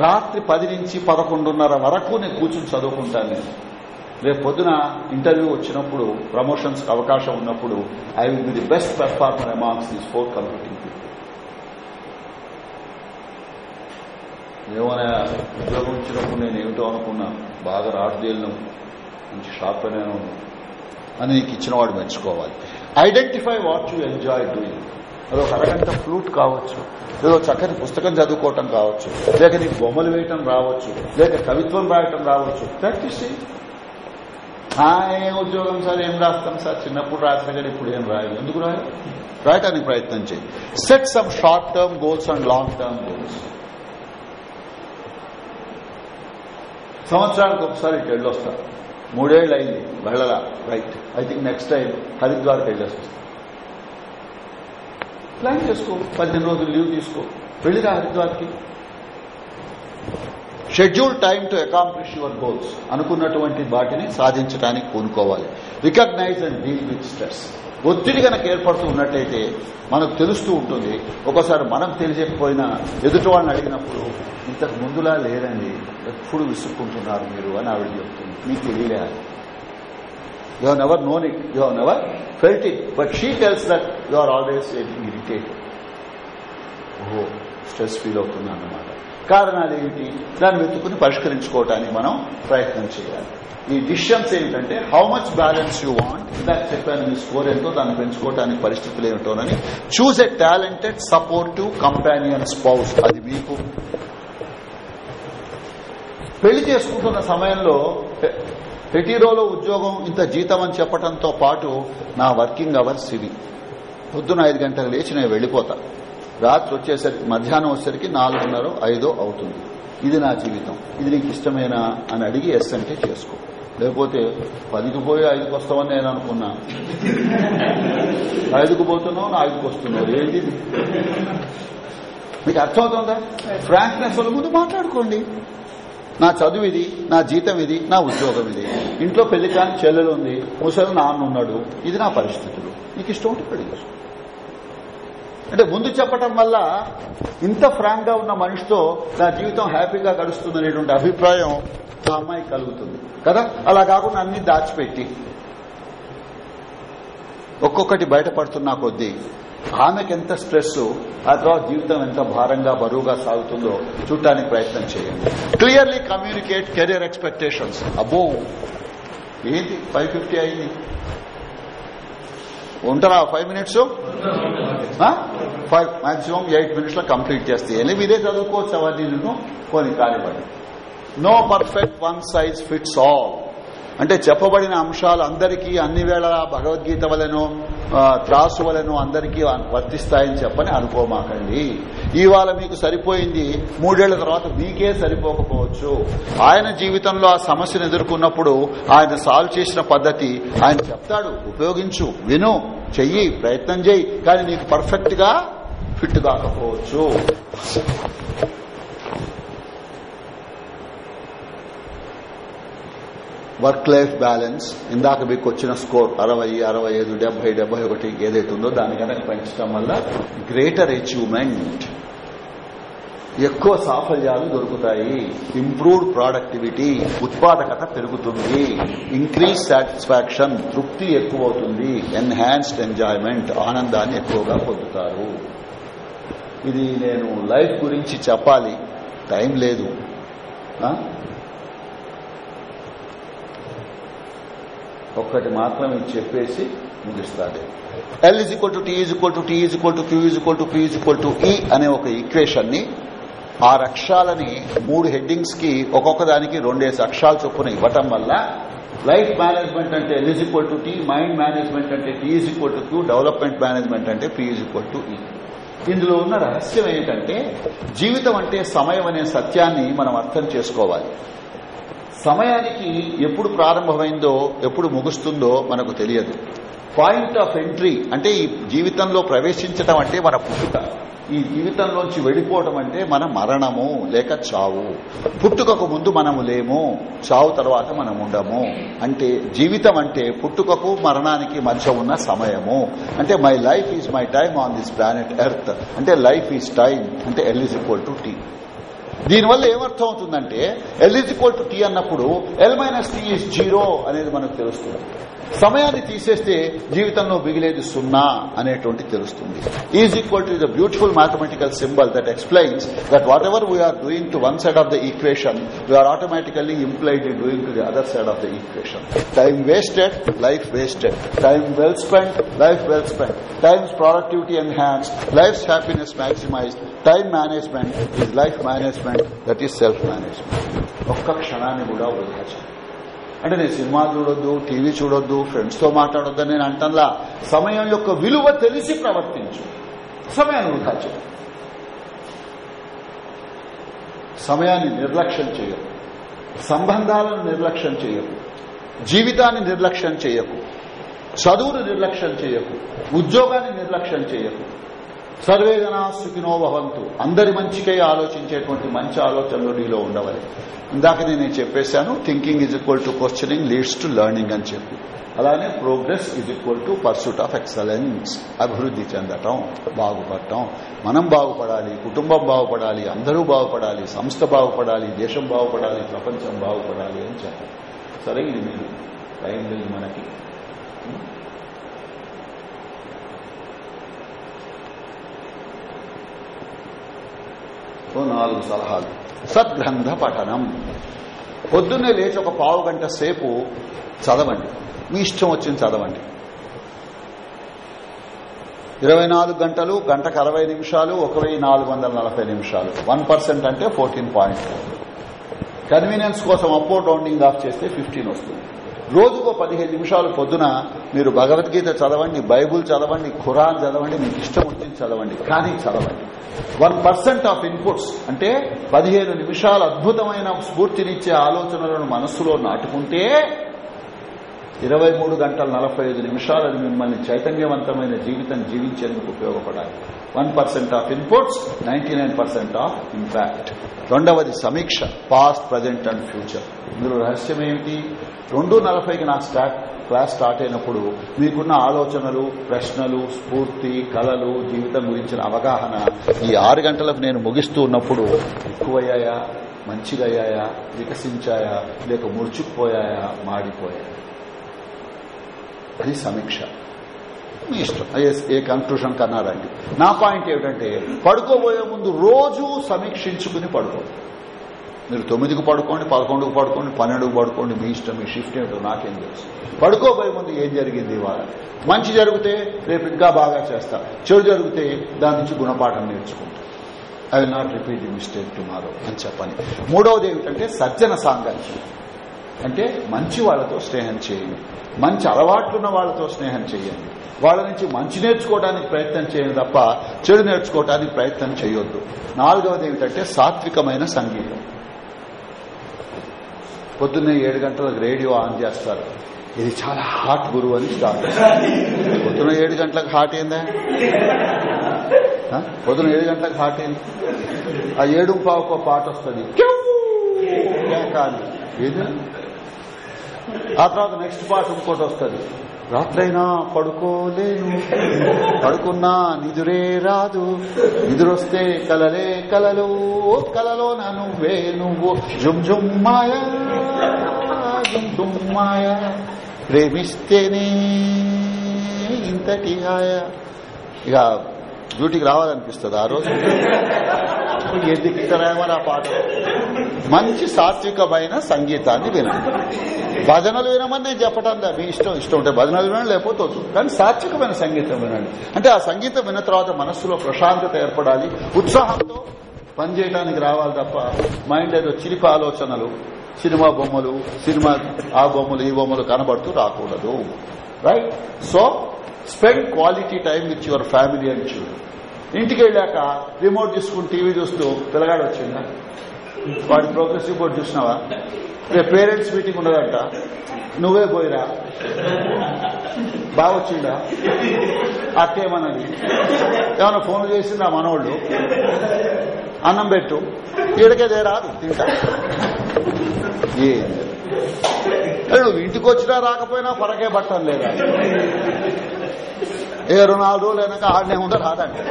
రాత్రి పది నుంచి పదకొండున్నర వరకు నేను కూర్చుని చదువుకుంటాను నేను. రేపు పొద్దున ఇంటర్వ్యూ వచ్చినప్పుడు ప్రమోషన్స్ అవకాశం ఉన్నప్పుడు I will be the best performer amongst this four computing ఏమైనా ఉద్యోగం ఇచ్చినప్పుడు నేను ఏమిటో అనుకున్నా. బాగా రాటుదేలను మంచి షాప్ అయినా అని నీకు ఇచ్చినవాడు మెచ్చుకోవాలి. Identify what you enjoy doing అదో అరగంట ఫ్లూట్ కావచ్చు. ఏదో చక్కని పుస్తకం చదువుకోవటం కావచ్చు. లేక నీకు బొమ్మలు వేయటం రావచ్చు. లేక కవిత్వం రాయటం రావచ్చు. ప్రాక్టీస్ ఏం ఉద్యోగం సార్ ఏం రాస్తాం సార్? చిన్నప్పుడు రాసిన కానీ ఇప్పుడు ఏం రాయాలి ఎందుకు రాయాలి రాయటానికి ప్రయత్నం చేయి. Set some short term goals and long term goals సంవత్సరానికి ఒకసారి ఇటు వెళ్ళొస్తా. మూడేళ్ళు అయింది వెళ్ళలా? Right I think next time హరిద్వార్కి వెళ్ళేసి వస్తా ప్లాన్ చేసుకో. పదిహేను రోజులు లీవ్ తీసుకో. వెళ్ళిరా హరిద్వార్కి. Schedule time to accomplish your goals అనుకున్నటువంటి వాటిని సాధించడానికి పూనుకోవాలి recognise and deal with stress ఒత్తిడి కనుక ఏర్పడుతూ ఉన్నట్టయితే మనకు తెలుస్తూ ఉంటుంది. ఒకసారి మనం తెలియకపోయినా ఎదుటి వాళ్ళని అడిగినప్పుడు ఇంతకు ముందులా లేదండి ఎప్పుడు విసుక్కుంటున్నారు మీరు అని ఆవిడ చెప్తుంది. మీకు తెలియలేదు you have never known it you have never felt it but she tells that you are always irritated ఓహో స్ట్రెస్ ఫీల్ అవుతుంది అన్నమాట. కారణాలు ఏమిటి? దాన్ని వెతుకుని పరిష్కరించుకోవటానికి మనం ప్రయత్నం చేయాలి. ఈ డిసిషన్స్ ఏమిటంటే how much balance you want ఇందాక చెప్పాను మీ స్కోర్ ఎంతో దాన్ని పెంచుకోవడానికి పరిస్థితులు ఏమిటోనని choose a talented supportive companion spouse అది మీకు పెళ్ళి చేసుకుంటున్న సమయంలో పెటీరోలో ఉద్యోగం ఇంత జీతం అని చెప్పడంతో పాటు నా వర్కింగ్ అవర్స్ ఇవి పొద్దున ఐదు గంటలకు లేచి నేను వెళ్ళిపోతా. రాత్రి వచ్చేసరికి మధ్యాహ్నం వచ్చేసరికి నాలుగున్నర ఐదో అవుతుంది. ఇది నా జీవితం. ఇది నీకు ఇష్టమేనా అని అడిగి ఎస్ అంటే చేసుకో. లేకపోతే పదికి పోయి ఐదుకు వస్తామని నేను అనుకున్నా. ఐదుకు పోతున్నావు ఐదుకు వస్తున్నావు. ఏంటి మీకు అర్థమవుతుందా? ఫ్రాంక్నెస్ ముందు మాట్లాడుకోండి. నా చదువు ఇది నా జీతం ఇది నా ఉద్యోగం ఇది. ఇంట్లో పెళ్ళి కాని చెల్లెలు ఉంది ముసలి నాన్న ఉన్నాడు ఇది నా పరిస్థితులు. నీకు ఇష్టం ఉంటే పెళ్ళి చేసుకో అంటే ముందు చెప్పటం వల్ల ఇంత ఫ్రాంక్గా ఉన్న మనిషితో నా జీవితం హ్యాపీగా గడుస్తుందనేటువంటి అభిప్రాయం ఆ అమ్మాయి కలుగుతుంది. కదా? అలా కాకుండా అన్ని దాచిపెట్టి ఒక్కొక్కటి బయటపడుతున్నా కొద్దీ ఆమెకి ఎంత స్ట్రెస్ ఆ తర్వాత జీవితం ఎంత భారంగా బరువుగా సాగుతుందో చూడటానికి ప్రయత్నం చేయండి. క్లియర్లీ కమ్యూనికేట్ కెరియర్ ఎక్స్పెక్టేషన్స్ అబ్బో! ఏంటి? ఫైవ్ ఫిఫ్టీ అయింది. ఉంటారా? Five minutes five maximum eight మినిట్స్లో కంప్లీట్ చేస్తే. ఎనిమిదే మీరే చదువుకోవచ్చు అవన్నీ నేను కొన్ని కానివ్వండి. No perfect one size fits all అంటే చెప్పబడిన అంశాలు అందరికీ అన్ని వేళ భగవద్గీత వలనో త్రాసు వలనో అందరికీ వర్తిస్తాయని చెప్పని అనుకోమాకండి. ఇవాళ మీకు సరిపోయింది మూడేళ్ళ తర్వాత మీకే సరిపోకపోవచ్చు. ఆయన జీవితంలో ఆ సమస్యను ఎదుర్కొన్నప్పుడు ఆయన సాల్వ్ చేసిన పద్ధతి ఆయన చెప్తాడు ఉపయోగించు విను చెయ్యి ప్రయత్నం చేయి కానీ నీకు పర్ఫెక్ట్గా ఫిట్ కాకపోవచ్చు. వర్క్ లైఫ్ బ్యాలెన్స్ ఇందాక మీకు వచ్చిన స్కోర్ అరవై అరవై ఐదు డెబ్బై డెబ్బై ఒకటి ఏదైతే ఉందో దాని కనుక పెంచడం వల్ల గ్రేటర్ అచీవ్మెంట్ ఎక్కువ సాఫల్యాలు దొరుకుతాయి. ఇంప్రూవ్డ్ ప్రొడక్టివిటీ ఉత్పాదకత పెరుగుతుంది. ఇంక్రీజ్ సాటిస్ఫాక్షన్ తృప్తి ఎక్కువ అవుతుంది ఎన్హాన్స్డ్ ఎంజాయ్మెంట్ ఆనందాన్ని ఎక్కువగా పొందుతారు. ఇది నేను లైఫ్ గురించి చెప్పాలి. టైం లేదు. ఒక్కటి మాత్రం ఇది చెప్పేసి ముగిస్తాడు. L is equal to T is equal to T is equal to Q is equal to P is equal to E అనే ఒక ఈక్వేషన్ని ఆ అక్షాలని మూడు హెడ్డింగ్స్కి ఒక్కొక్క దానికి రెండేసి అక్షరాలు చొప్పున ఇవ్వటం వల్ల లైఫ్ మేనేజ్మెంట్ అంటే L is equal to T mind management అంటే T is equal to Q development management అంటే P is equal to E ఇందులో ఉన్న రహస్యం ఏంటంటే జీవితం అంటే సమయం అనే సత్యాన్ని మనం అర్థం చేసుకోవాలి. సమయానికి ఎప్పుడు ప్రారంభమైందో ఎప్పుడు ముగుస్తుందో మనకు తెలియదు. పాయింట్ ఆఫ్ ఎంట్రీ అంటే ఈ జీవితంలో ప్రవేశించడం అంటే మన పుట్టుక. ఈ జీవితంలోంచి వెళ్ళిపోవడం అంటే మన మరణము లేక చావు. పుట్టుకకు ముందు మనము లేము చావు తర్వాత మనం ఉండము. అంటే జీవితం అంటే పుట్టుకకు మరణానికి మధ్య ఉన్న సమయము. అంటే my life is my time on this planet earth అంటే లైఫ్ ఈజ్ టైమ్ అంటే L is equal to T దీనివల్ల ఏమర్థం అవుతుందంటే L is equal to T అన్నప్పుడు L minus T is zero అనేది మనకు తెలుస్తుంది. సమయాన్ని తీసేస్తే జీవితంలో మిగిలేది సున్నా అనేటువంటి తెలుస్తుంది. Is equal to the beautiful mathematical symbol that explains that whatever we are doing to one side of the equation we are automatically implied in doing to the other side of the equation time wasted life wasted time well spend life well spend times productivity enhance life happiness maximised time management is life management that is self management ఒక్క క్షణాన్ని కూడా వృధా అంటే నేను cinema చూడొద్దు TV చూడొద్దు ఫ్రెండ్స్తో మాట్లాడొద్దు నేను అంటంలా సమయం యొక్క విలువ తెలిసి ప్రవర్తించు. సమయాన్ని వృధా చేయ. సమయాన్ని నిర్లక్ష్యం చేయకు. సంబంధాలను నిర్లక్ష్యం చేయకు. జీవితాన్ని నిర్లక్ష్యం చేయకు. చదువును నిర్లక్ష్యం చేయకు. ఉద్యోగాన్ని నిర్లక్ష్యం చేయకు. సర్వేదనా సుఖినో భవంతు. అందరి మంచికై ఆలోచించేటువంటి మంచి ఆలోచనలు నీలో ఉండవాలి. ఇందాక నేను చెప్పేశాను thinking is equal to questioning leads to learning అని చెప్పి. అలానే progress is equal to pursuit of excellence అభివృద్ధి చెందటం బాగుపడటం. మనం బాగుపడాలి కుటుంబం బాగుపడాలి అందరూ బాగుపడాలి సంస్థ బాగుపడాలి దేశం బాగుపడాలి ప్రపంచం బాగుపడాలి అని చెప్పాలి సరే ఇది మీరు టైం లేదు మనకి. ఓ నాలుగు సలహాలు. సద్గ్రంథ పఠనం. పొద్దున్నే లేచి ఒక పావు గంట సేపు చదవండి. మీ ఇష్టం వచ్చింది చదవండి. ఇరవై నాలుగు గంటలు గంటకు అరవై నిమిషాలు ఒక నాలుగు వందల నలభై నిమిషాలు. వన్ పర్సెంట్ అంటే ఫోర్టీన్ పాయింట్ కన్వీనియన్స్ కోసం అప్పో డౌండింగ్ ఆఫ్ చేస్తే ఫిఫ్టీన్ వస్తుంది. రోజుకో పదిహేను నిమిషాలు పొద్దున మీరు భగవద్గీత చదవండి బైబుల్ చదవండి ఖురాన్ చదవండి మీకు ఇష్టం వచ్చింది చదవండి. కానీ చదవండి. వన్ పర్సెంట్ ఆఫ్ ఇన్పుట్స్ అంటే పదిహేను నిమిషాలు అద్భుతమైన స్ఫూర్తినిచ్చే ఆలోచనలను మనస్సులో నాటుకుంటే ఇరవై మూడు గంటల నలభై ఐదు నిమిషాలు మిమ్మల్ని చైతన్యవంతమైన జీవితం జీవించేందుకు ఉపయోగపడాలి. One percent of inputs ninety nine percent of impact. రెండవది సమీక్ష పాస్ట్ ప్రజెంట్ అండ్ ఫ్యూచర్. ఇందులో రహస్యం ఏమిటి? రెండు నలభైకి నా స్టార్ట్ క్లాస్ స్టార్ట్ అయినప్పుడు మీకున్న ఆలోచనలు ప్రశ్నలు స్ఫూర్తి కళలు జీవితం గురించిన అవగాహన ఈ ఆరు గంటలకు నేను ముగిస్తూ ఉన్నప్పుడు ఎక్కువయ్యాయా? మంచిగయ్యాయా? వికసించాయా? లేక ముడుచుకుపోయాయా? మాడిపోయాయా? అది సమీక్ష. మీ ఇష్టం. ఏ- ఏ కన్క్లూషన్ కన్నా రండి. నా పాయింట్ ఏమిటంటే పడుకోబోయే ముందు రోజు సమీక్షించుకుని పడుకో మీరు తొమ్మిదికి పడుకోండి పదకొండుకు పడుకోండి పన్నెండుకు పడుకోండి మీ ఇష్టం మీ షిఫ్ట్ ఏమిటో నాకేం తెలుసు. పడుకోబోయే ముందు ఏం జరిగింది ఇవాళ? మంచి జరిగితే రేపు ఇంకా బాగా చేస్తా. చెడు జరిగితే దాని నుంచి గుణపాఠం నేర్చుకుంటా. I will not repeat the mistake tomorrow అని చెప్పని. మూడవది ఏమిటంటే సజ్జన సాంగత్యం. అంటే మంచి వాళ్ళతో స్నేహం చేయండి. మంచి అలవాట్లున్న వాళ్ళతో స్నేహం చేయండి. వాళ్ళ నుంచి మంచి నేర్చుకోవడానికి ప్రయత్నం చేయండి తప్ప చెడు నేర్చుకోవడానికి ప్రయత్నం చేయొద్దు. నాలుగవది ఏమిటంటే సాత్వికమైన సంగీతం. పొద్దున్నే ఏడు గంటలకు రేడియో ఆన్ చేస్తారు. ఇది చాలా హాట్ గురువు అని స్టార్ట్. పొద్దున ఏడు గంటలకు హాట్ ఏందా? పొద్దున ఏడు గంటలకు హాట్ ఏంది? ఆ ఏడు పావుకో పాట వస్తుంది. ఆ తర్వాత నెక్స్ట్ పాట ఇంకోటి వస్తుంది. రాత్రైనా పడుకోలేను. పడుకున్నా నిదురే రాదు. నిదురొస్తే కలలే కలలు. కలలో నువ్వే నువ్వు. జుమ్ జుమ్ మాయా దుమ్మాయ ప్రేమిస్తేనే ఇంతటి హాయ. ఇక డ్యూటీకి రావాలనిపిస్తుంది ఆ రోజు. ఇప్పుడు ఆ పాట? మంచి సాత్వికమైన సంగీతాన్ని వినండి భజనలు వినమని నేను చెప్పడం లే. మీ ఇష్టం ఇష్టం ఉంటే భజనలు వినండి లేకపోతే కానీ సాత్వికమైన సంగీతం వినండి. అంటే ఆ సంగీతం విన్న తర్వాత మనస్సులో ప్రశాంతత ఏర్పడాలి. ఉత్సాహంతో పనిచేయడానికి రావాలి తప్ప మైండ్ ఏదో చిలిపి ఆలోచనలు సినిమా బొమ్మలు సినిమా ఆ బొమ్మలు ఈ బొమ్మలు కనబడుతూ రాకూడదు. Right so spend quality time with your family and children ఇంటికి వెళ్ళాక రిమోట్ తీసుకుని టీవీ చూస్తూ పిల్లగాడు వచ్చిందా? వాడి ప్రోగ్రెస్ రిపోర్ట్ చూసినావా? రేపు పేరెంట్స్ మీటింగ్ ఉండదంట నువ్వే పోయిరా. బాగా వచ్చిందా? అట్టేమనది ఏమైనా ఫోన్ చేసిందా మనోళ్ళు? అన్నం పెట్టు. ఈడకేదే రాదు తింటా. ఏ నువ్వు ఇంటికి వచ్చినా రాకపోయినా పరకే పట్టం లేదా? ఏ రెండు నాలుగు రోజులు అయినాక ఆడనే ఉందా రాదండి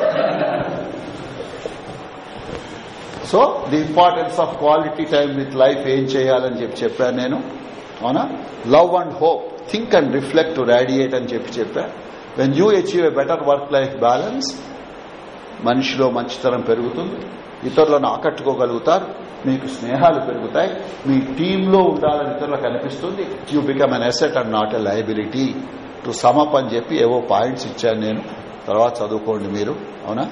so the importance of quality time with life ఏం చేయాలని చెప్పి చెప్పాను నేను. అవునా? Love and hope think and reflect to radiate అని చెప్పి చెప్పా. When you achieve a better work life balance మనిషిలో మంచితనం పెరుగుతుంది. ఇతరులను ఆకట్టుకోగలుగుతారు. మీకు స్నేహాలు పెరుగుతాయి. మీ టీంలో ఉండాలని ఇతరులకు అనిపిస్తుంది. You become an asset and not a liability to sum up అని చెప్పి ఏవో పాయింట్స్ ఇచ్చాను నేను. తర్వాత చదువుకోండి మీరు. అవునా?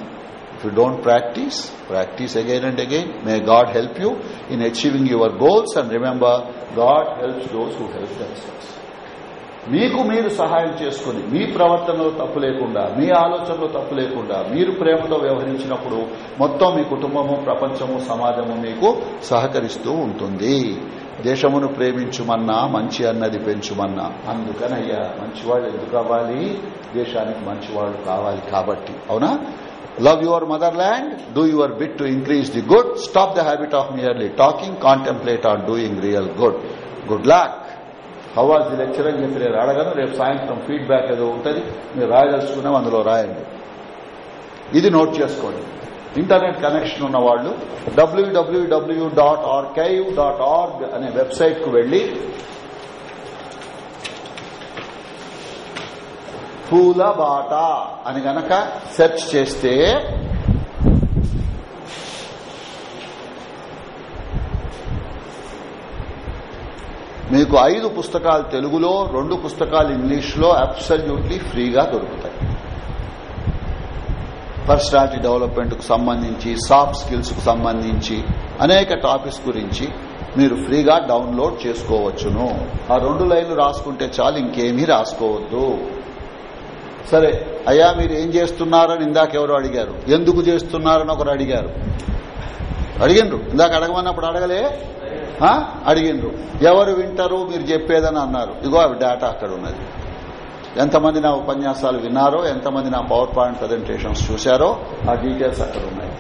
If you don't practice practice again and again may God help you in achieving your goals and remember God helps those who help themselves మీకు మీరు సహాయం చేసుకుని మీ ప్రవర్తనలో తప్పు లేకుండా మీ ఆలోచనలో తప్పు లేకుండా మీరు ప్రేమతో వ్యవహరించినప్పుడు మొత్తం మీ కుటుంబము ప్రపంచము సమాజము మీకు సహకరిస్తూ ఉంటుంది. దేశమును ప్రేమించుమన్నా మంచి అన్నది పెంచుమన్నా. అందుకనయ్యా మంచివాళ్ళు ఎందుకు అవ్వాలి? దేశానికి మంచివాళ్ళు కావాలి కాబట్టి. అవునా? Love your motherland do your bit to increase the good stop the habit of merely talking contemplate on doing real good good luck కవ్వాల్సి lecture అని చెప్పి నేను అడగను రేపు సాయంత్రం ఫీడ్బ్యాక్ ఏదో ఉంటుంది మీరు రాయదలుచుకున్నాం అందులో రాయండి. ఇది నోట్ చేసుకోండి. ఇంటర్నెట్ కనెక్షన్ ఉన్న వాళ్ళు W W W dot archive dot org అనే వెబ్సైట్కు వెళ్ళి పూల బాట అని గనక సెర్చ్ చేస్తే మీకు ఐదు పుస్తకాలు తెలుగులో రెండు పుస్తకాలు ఇంగ్లీష్లో అబ్సల్యూట్లీ ఫ్రీగా దొరుకుతాయి. పర్సనాలిటీ డెవలప్మెంట్కు సంబంధించి సాఫ్ట్ స్కిల్స్కు సంబంధించి అనేక టాపిక్స్ గురించి మీరు ఫ్రీగా డౌన్లోడ్ చేసుకోవచ్చును. ఆ రెండు లైన్లు రాసుకుంటే చాలు ఇంకేమీ రాసుకోవద్దు. సరే అయ్యా మీరు ఏం చేస్తున్నారని ఇందాకెవరు అడిగారు. ఎందుకు చేస్తున్నారని ఒకరు అడిగారు. అడిగిండ్రు ఇందాక అడగమన్నప్పుడు అడగలే? అడిగిండ్రు. ఎవరు వింటారు? మీరు చెప్పేదని అన్నారు. ఇగో అవి డేటా అక్కడ ఉన్నది. ఎంతమంది నా ఉపన్యాసాలు విన్నారో ఎంతమంది నా పవర్ పాయింట్ ప్రజెంటేషన్స్ చూశారో ఆ డీటెయిల్స్ అక్కడ ఉన్నాయి.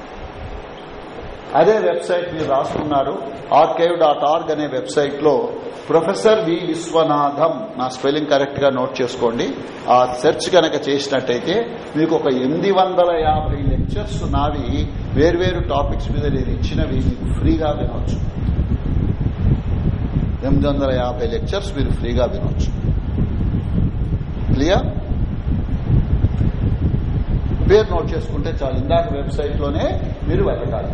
అదే వెబ్సైట్ మీరు రాసుకున్నారు ఆర్కైవ్ డాట్ ఆర్గ్ అనే వెబ్సైట్లో ప్రొఫెసర్ వి విశ్వనాథం నా స్పెల్లింగ్ కరెక్ట్గా నోట్ చేసుకోండి. ఆ సెర్చ్ కనుక చేసినట్టయితే మీకు ఒక ఎనిమిది వందల యాభై లెక్చర్స్ నావి వేర్వేరు టాపిక్స్ మీద నేను ఇచ్చినవి మీకు ఫ్రీగా వినవచ్చు ఎనిమిది వందల యాభై లెక్చర్స్ మీరు ఫ్రీగా వినొచ్చు. క్లియర్? పేరు నోట్ చేసుకుంటే చాలు. ఇందాక వెబ్సైట్లోనే మీరు వెతకాలి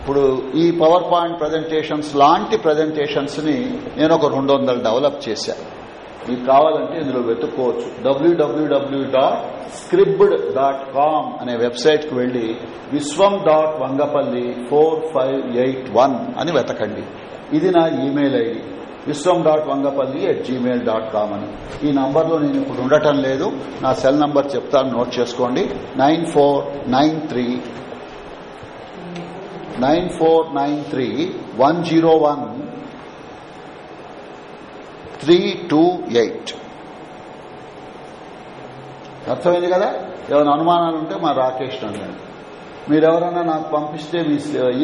ఇప్పుడు ఈ పవర్ పాయింట్ ప్రజెంటేషన్స్ లాంటి ప్రజెంటేషన్స్ని నేను ఒక రెండు వందలు డెవలప్ చేశాను మీకు కావాలంటే ఇందులో వెతుక్కోవచ్చు. W W W dot Scribd dot com అనే వెబ్సైట్కు వెళ్ళి Vishwam dot Vangapalli four five eight one అని వెతకండి. ఇది నా email ID. Vishwam dot Vangapalli at Gmail dot com అని. ఈ నంబర్లో నేను ఇప్పుడు ఉండటం లేదు. నా సెల్ నంబర్ చెప్తాను నోట్ చేసుకోండి. Nine four nine three nine four nine three one zero one three two eight. అర్థమైంది కదా? ఏమైనా అనుమానాలు ఉంటే మా రాకేష్ అన్నాడు. మీరెవరన్నా నాకు పంపిస్తే మీ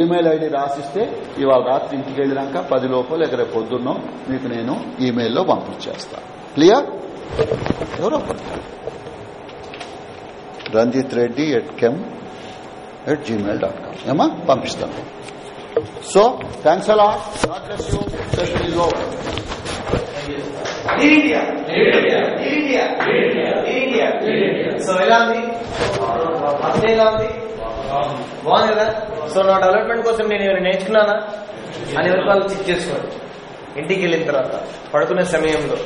ఈమెయిల్ ఐడి రాసిస్తే ఇవాళ రాత్రి ఇంటికి వెళ్ళినాక పది లోపల ఎక్కడ రేపు పొద్దున్నో మీకు నేను ఈమెయిల్లో పంపించేస్తాను క్లియర్? ఎవరో Ranjith Reddy at chem at Gmail dot com. ఏమా పంపిస్తాను. సో థ్యాంక్స్ అలా. సెషన్ ఈజ్ ఓవర్ సో ఎలా ఉంది? ఎలా ఉంది? బాగుంది కదా? సో నా డెవలప్మెంట్ కోసం నేను ఏమైనా నేర్చుకున్నానా? అని ఎవరికి వాళ్ళు చెక్ చేసుకోండి. ఇంటికి వెళ్ళిన తర్వాత పడుకునే సమయంలో.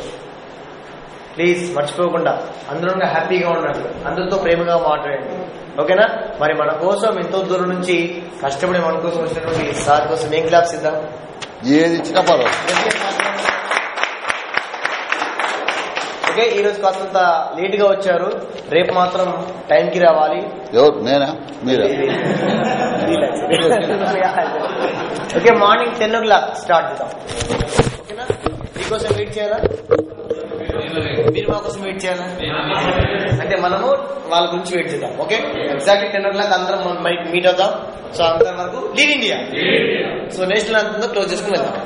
ప్లీజ్ మర్చిపోకుండా. అందరూ హ్యాపీగా ఉన్నట్లు అందరితో ప్రేమగా మాట్లాడండి. ఓకేనా? మరి మన కోసం ఎంతో దూరం నుంచి కష్టపడి మన కోసం వచ్చినటువంటి సార్ కోసం ఏం క్లాప్స్ ఇద్దాం? ఏది ఇచ్చినా పర్వాలేదు. ఓకే ఈ రోజు కాస్తంత లేట్గా వచ్చారు. రేపు మాత్రం టైం కి రావాలి. ఎవరు? నేనా? మీరా? Okay morning ten o'clock start చేద్దాం. ఓకేనా? మీకోసం వెయిట్ చేయాలా? మీరు మా కోసం వెయిట్ చేయాలా? అంటే మనము వాళ్ళ గురించి వెయిట్ చేద్దాం. Okay? Exactly ten o'clock అందరం మీట్ అవుతాం సో అంతవరకు లీవ్ ఇండియా. సో నేషనల్ అంతా క్లోజ్ చేసుకుని వెళ్దాం.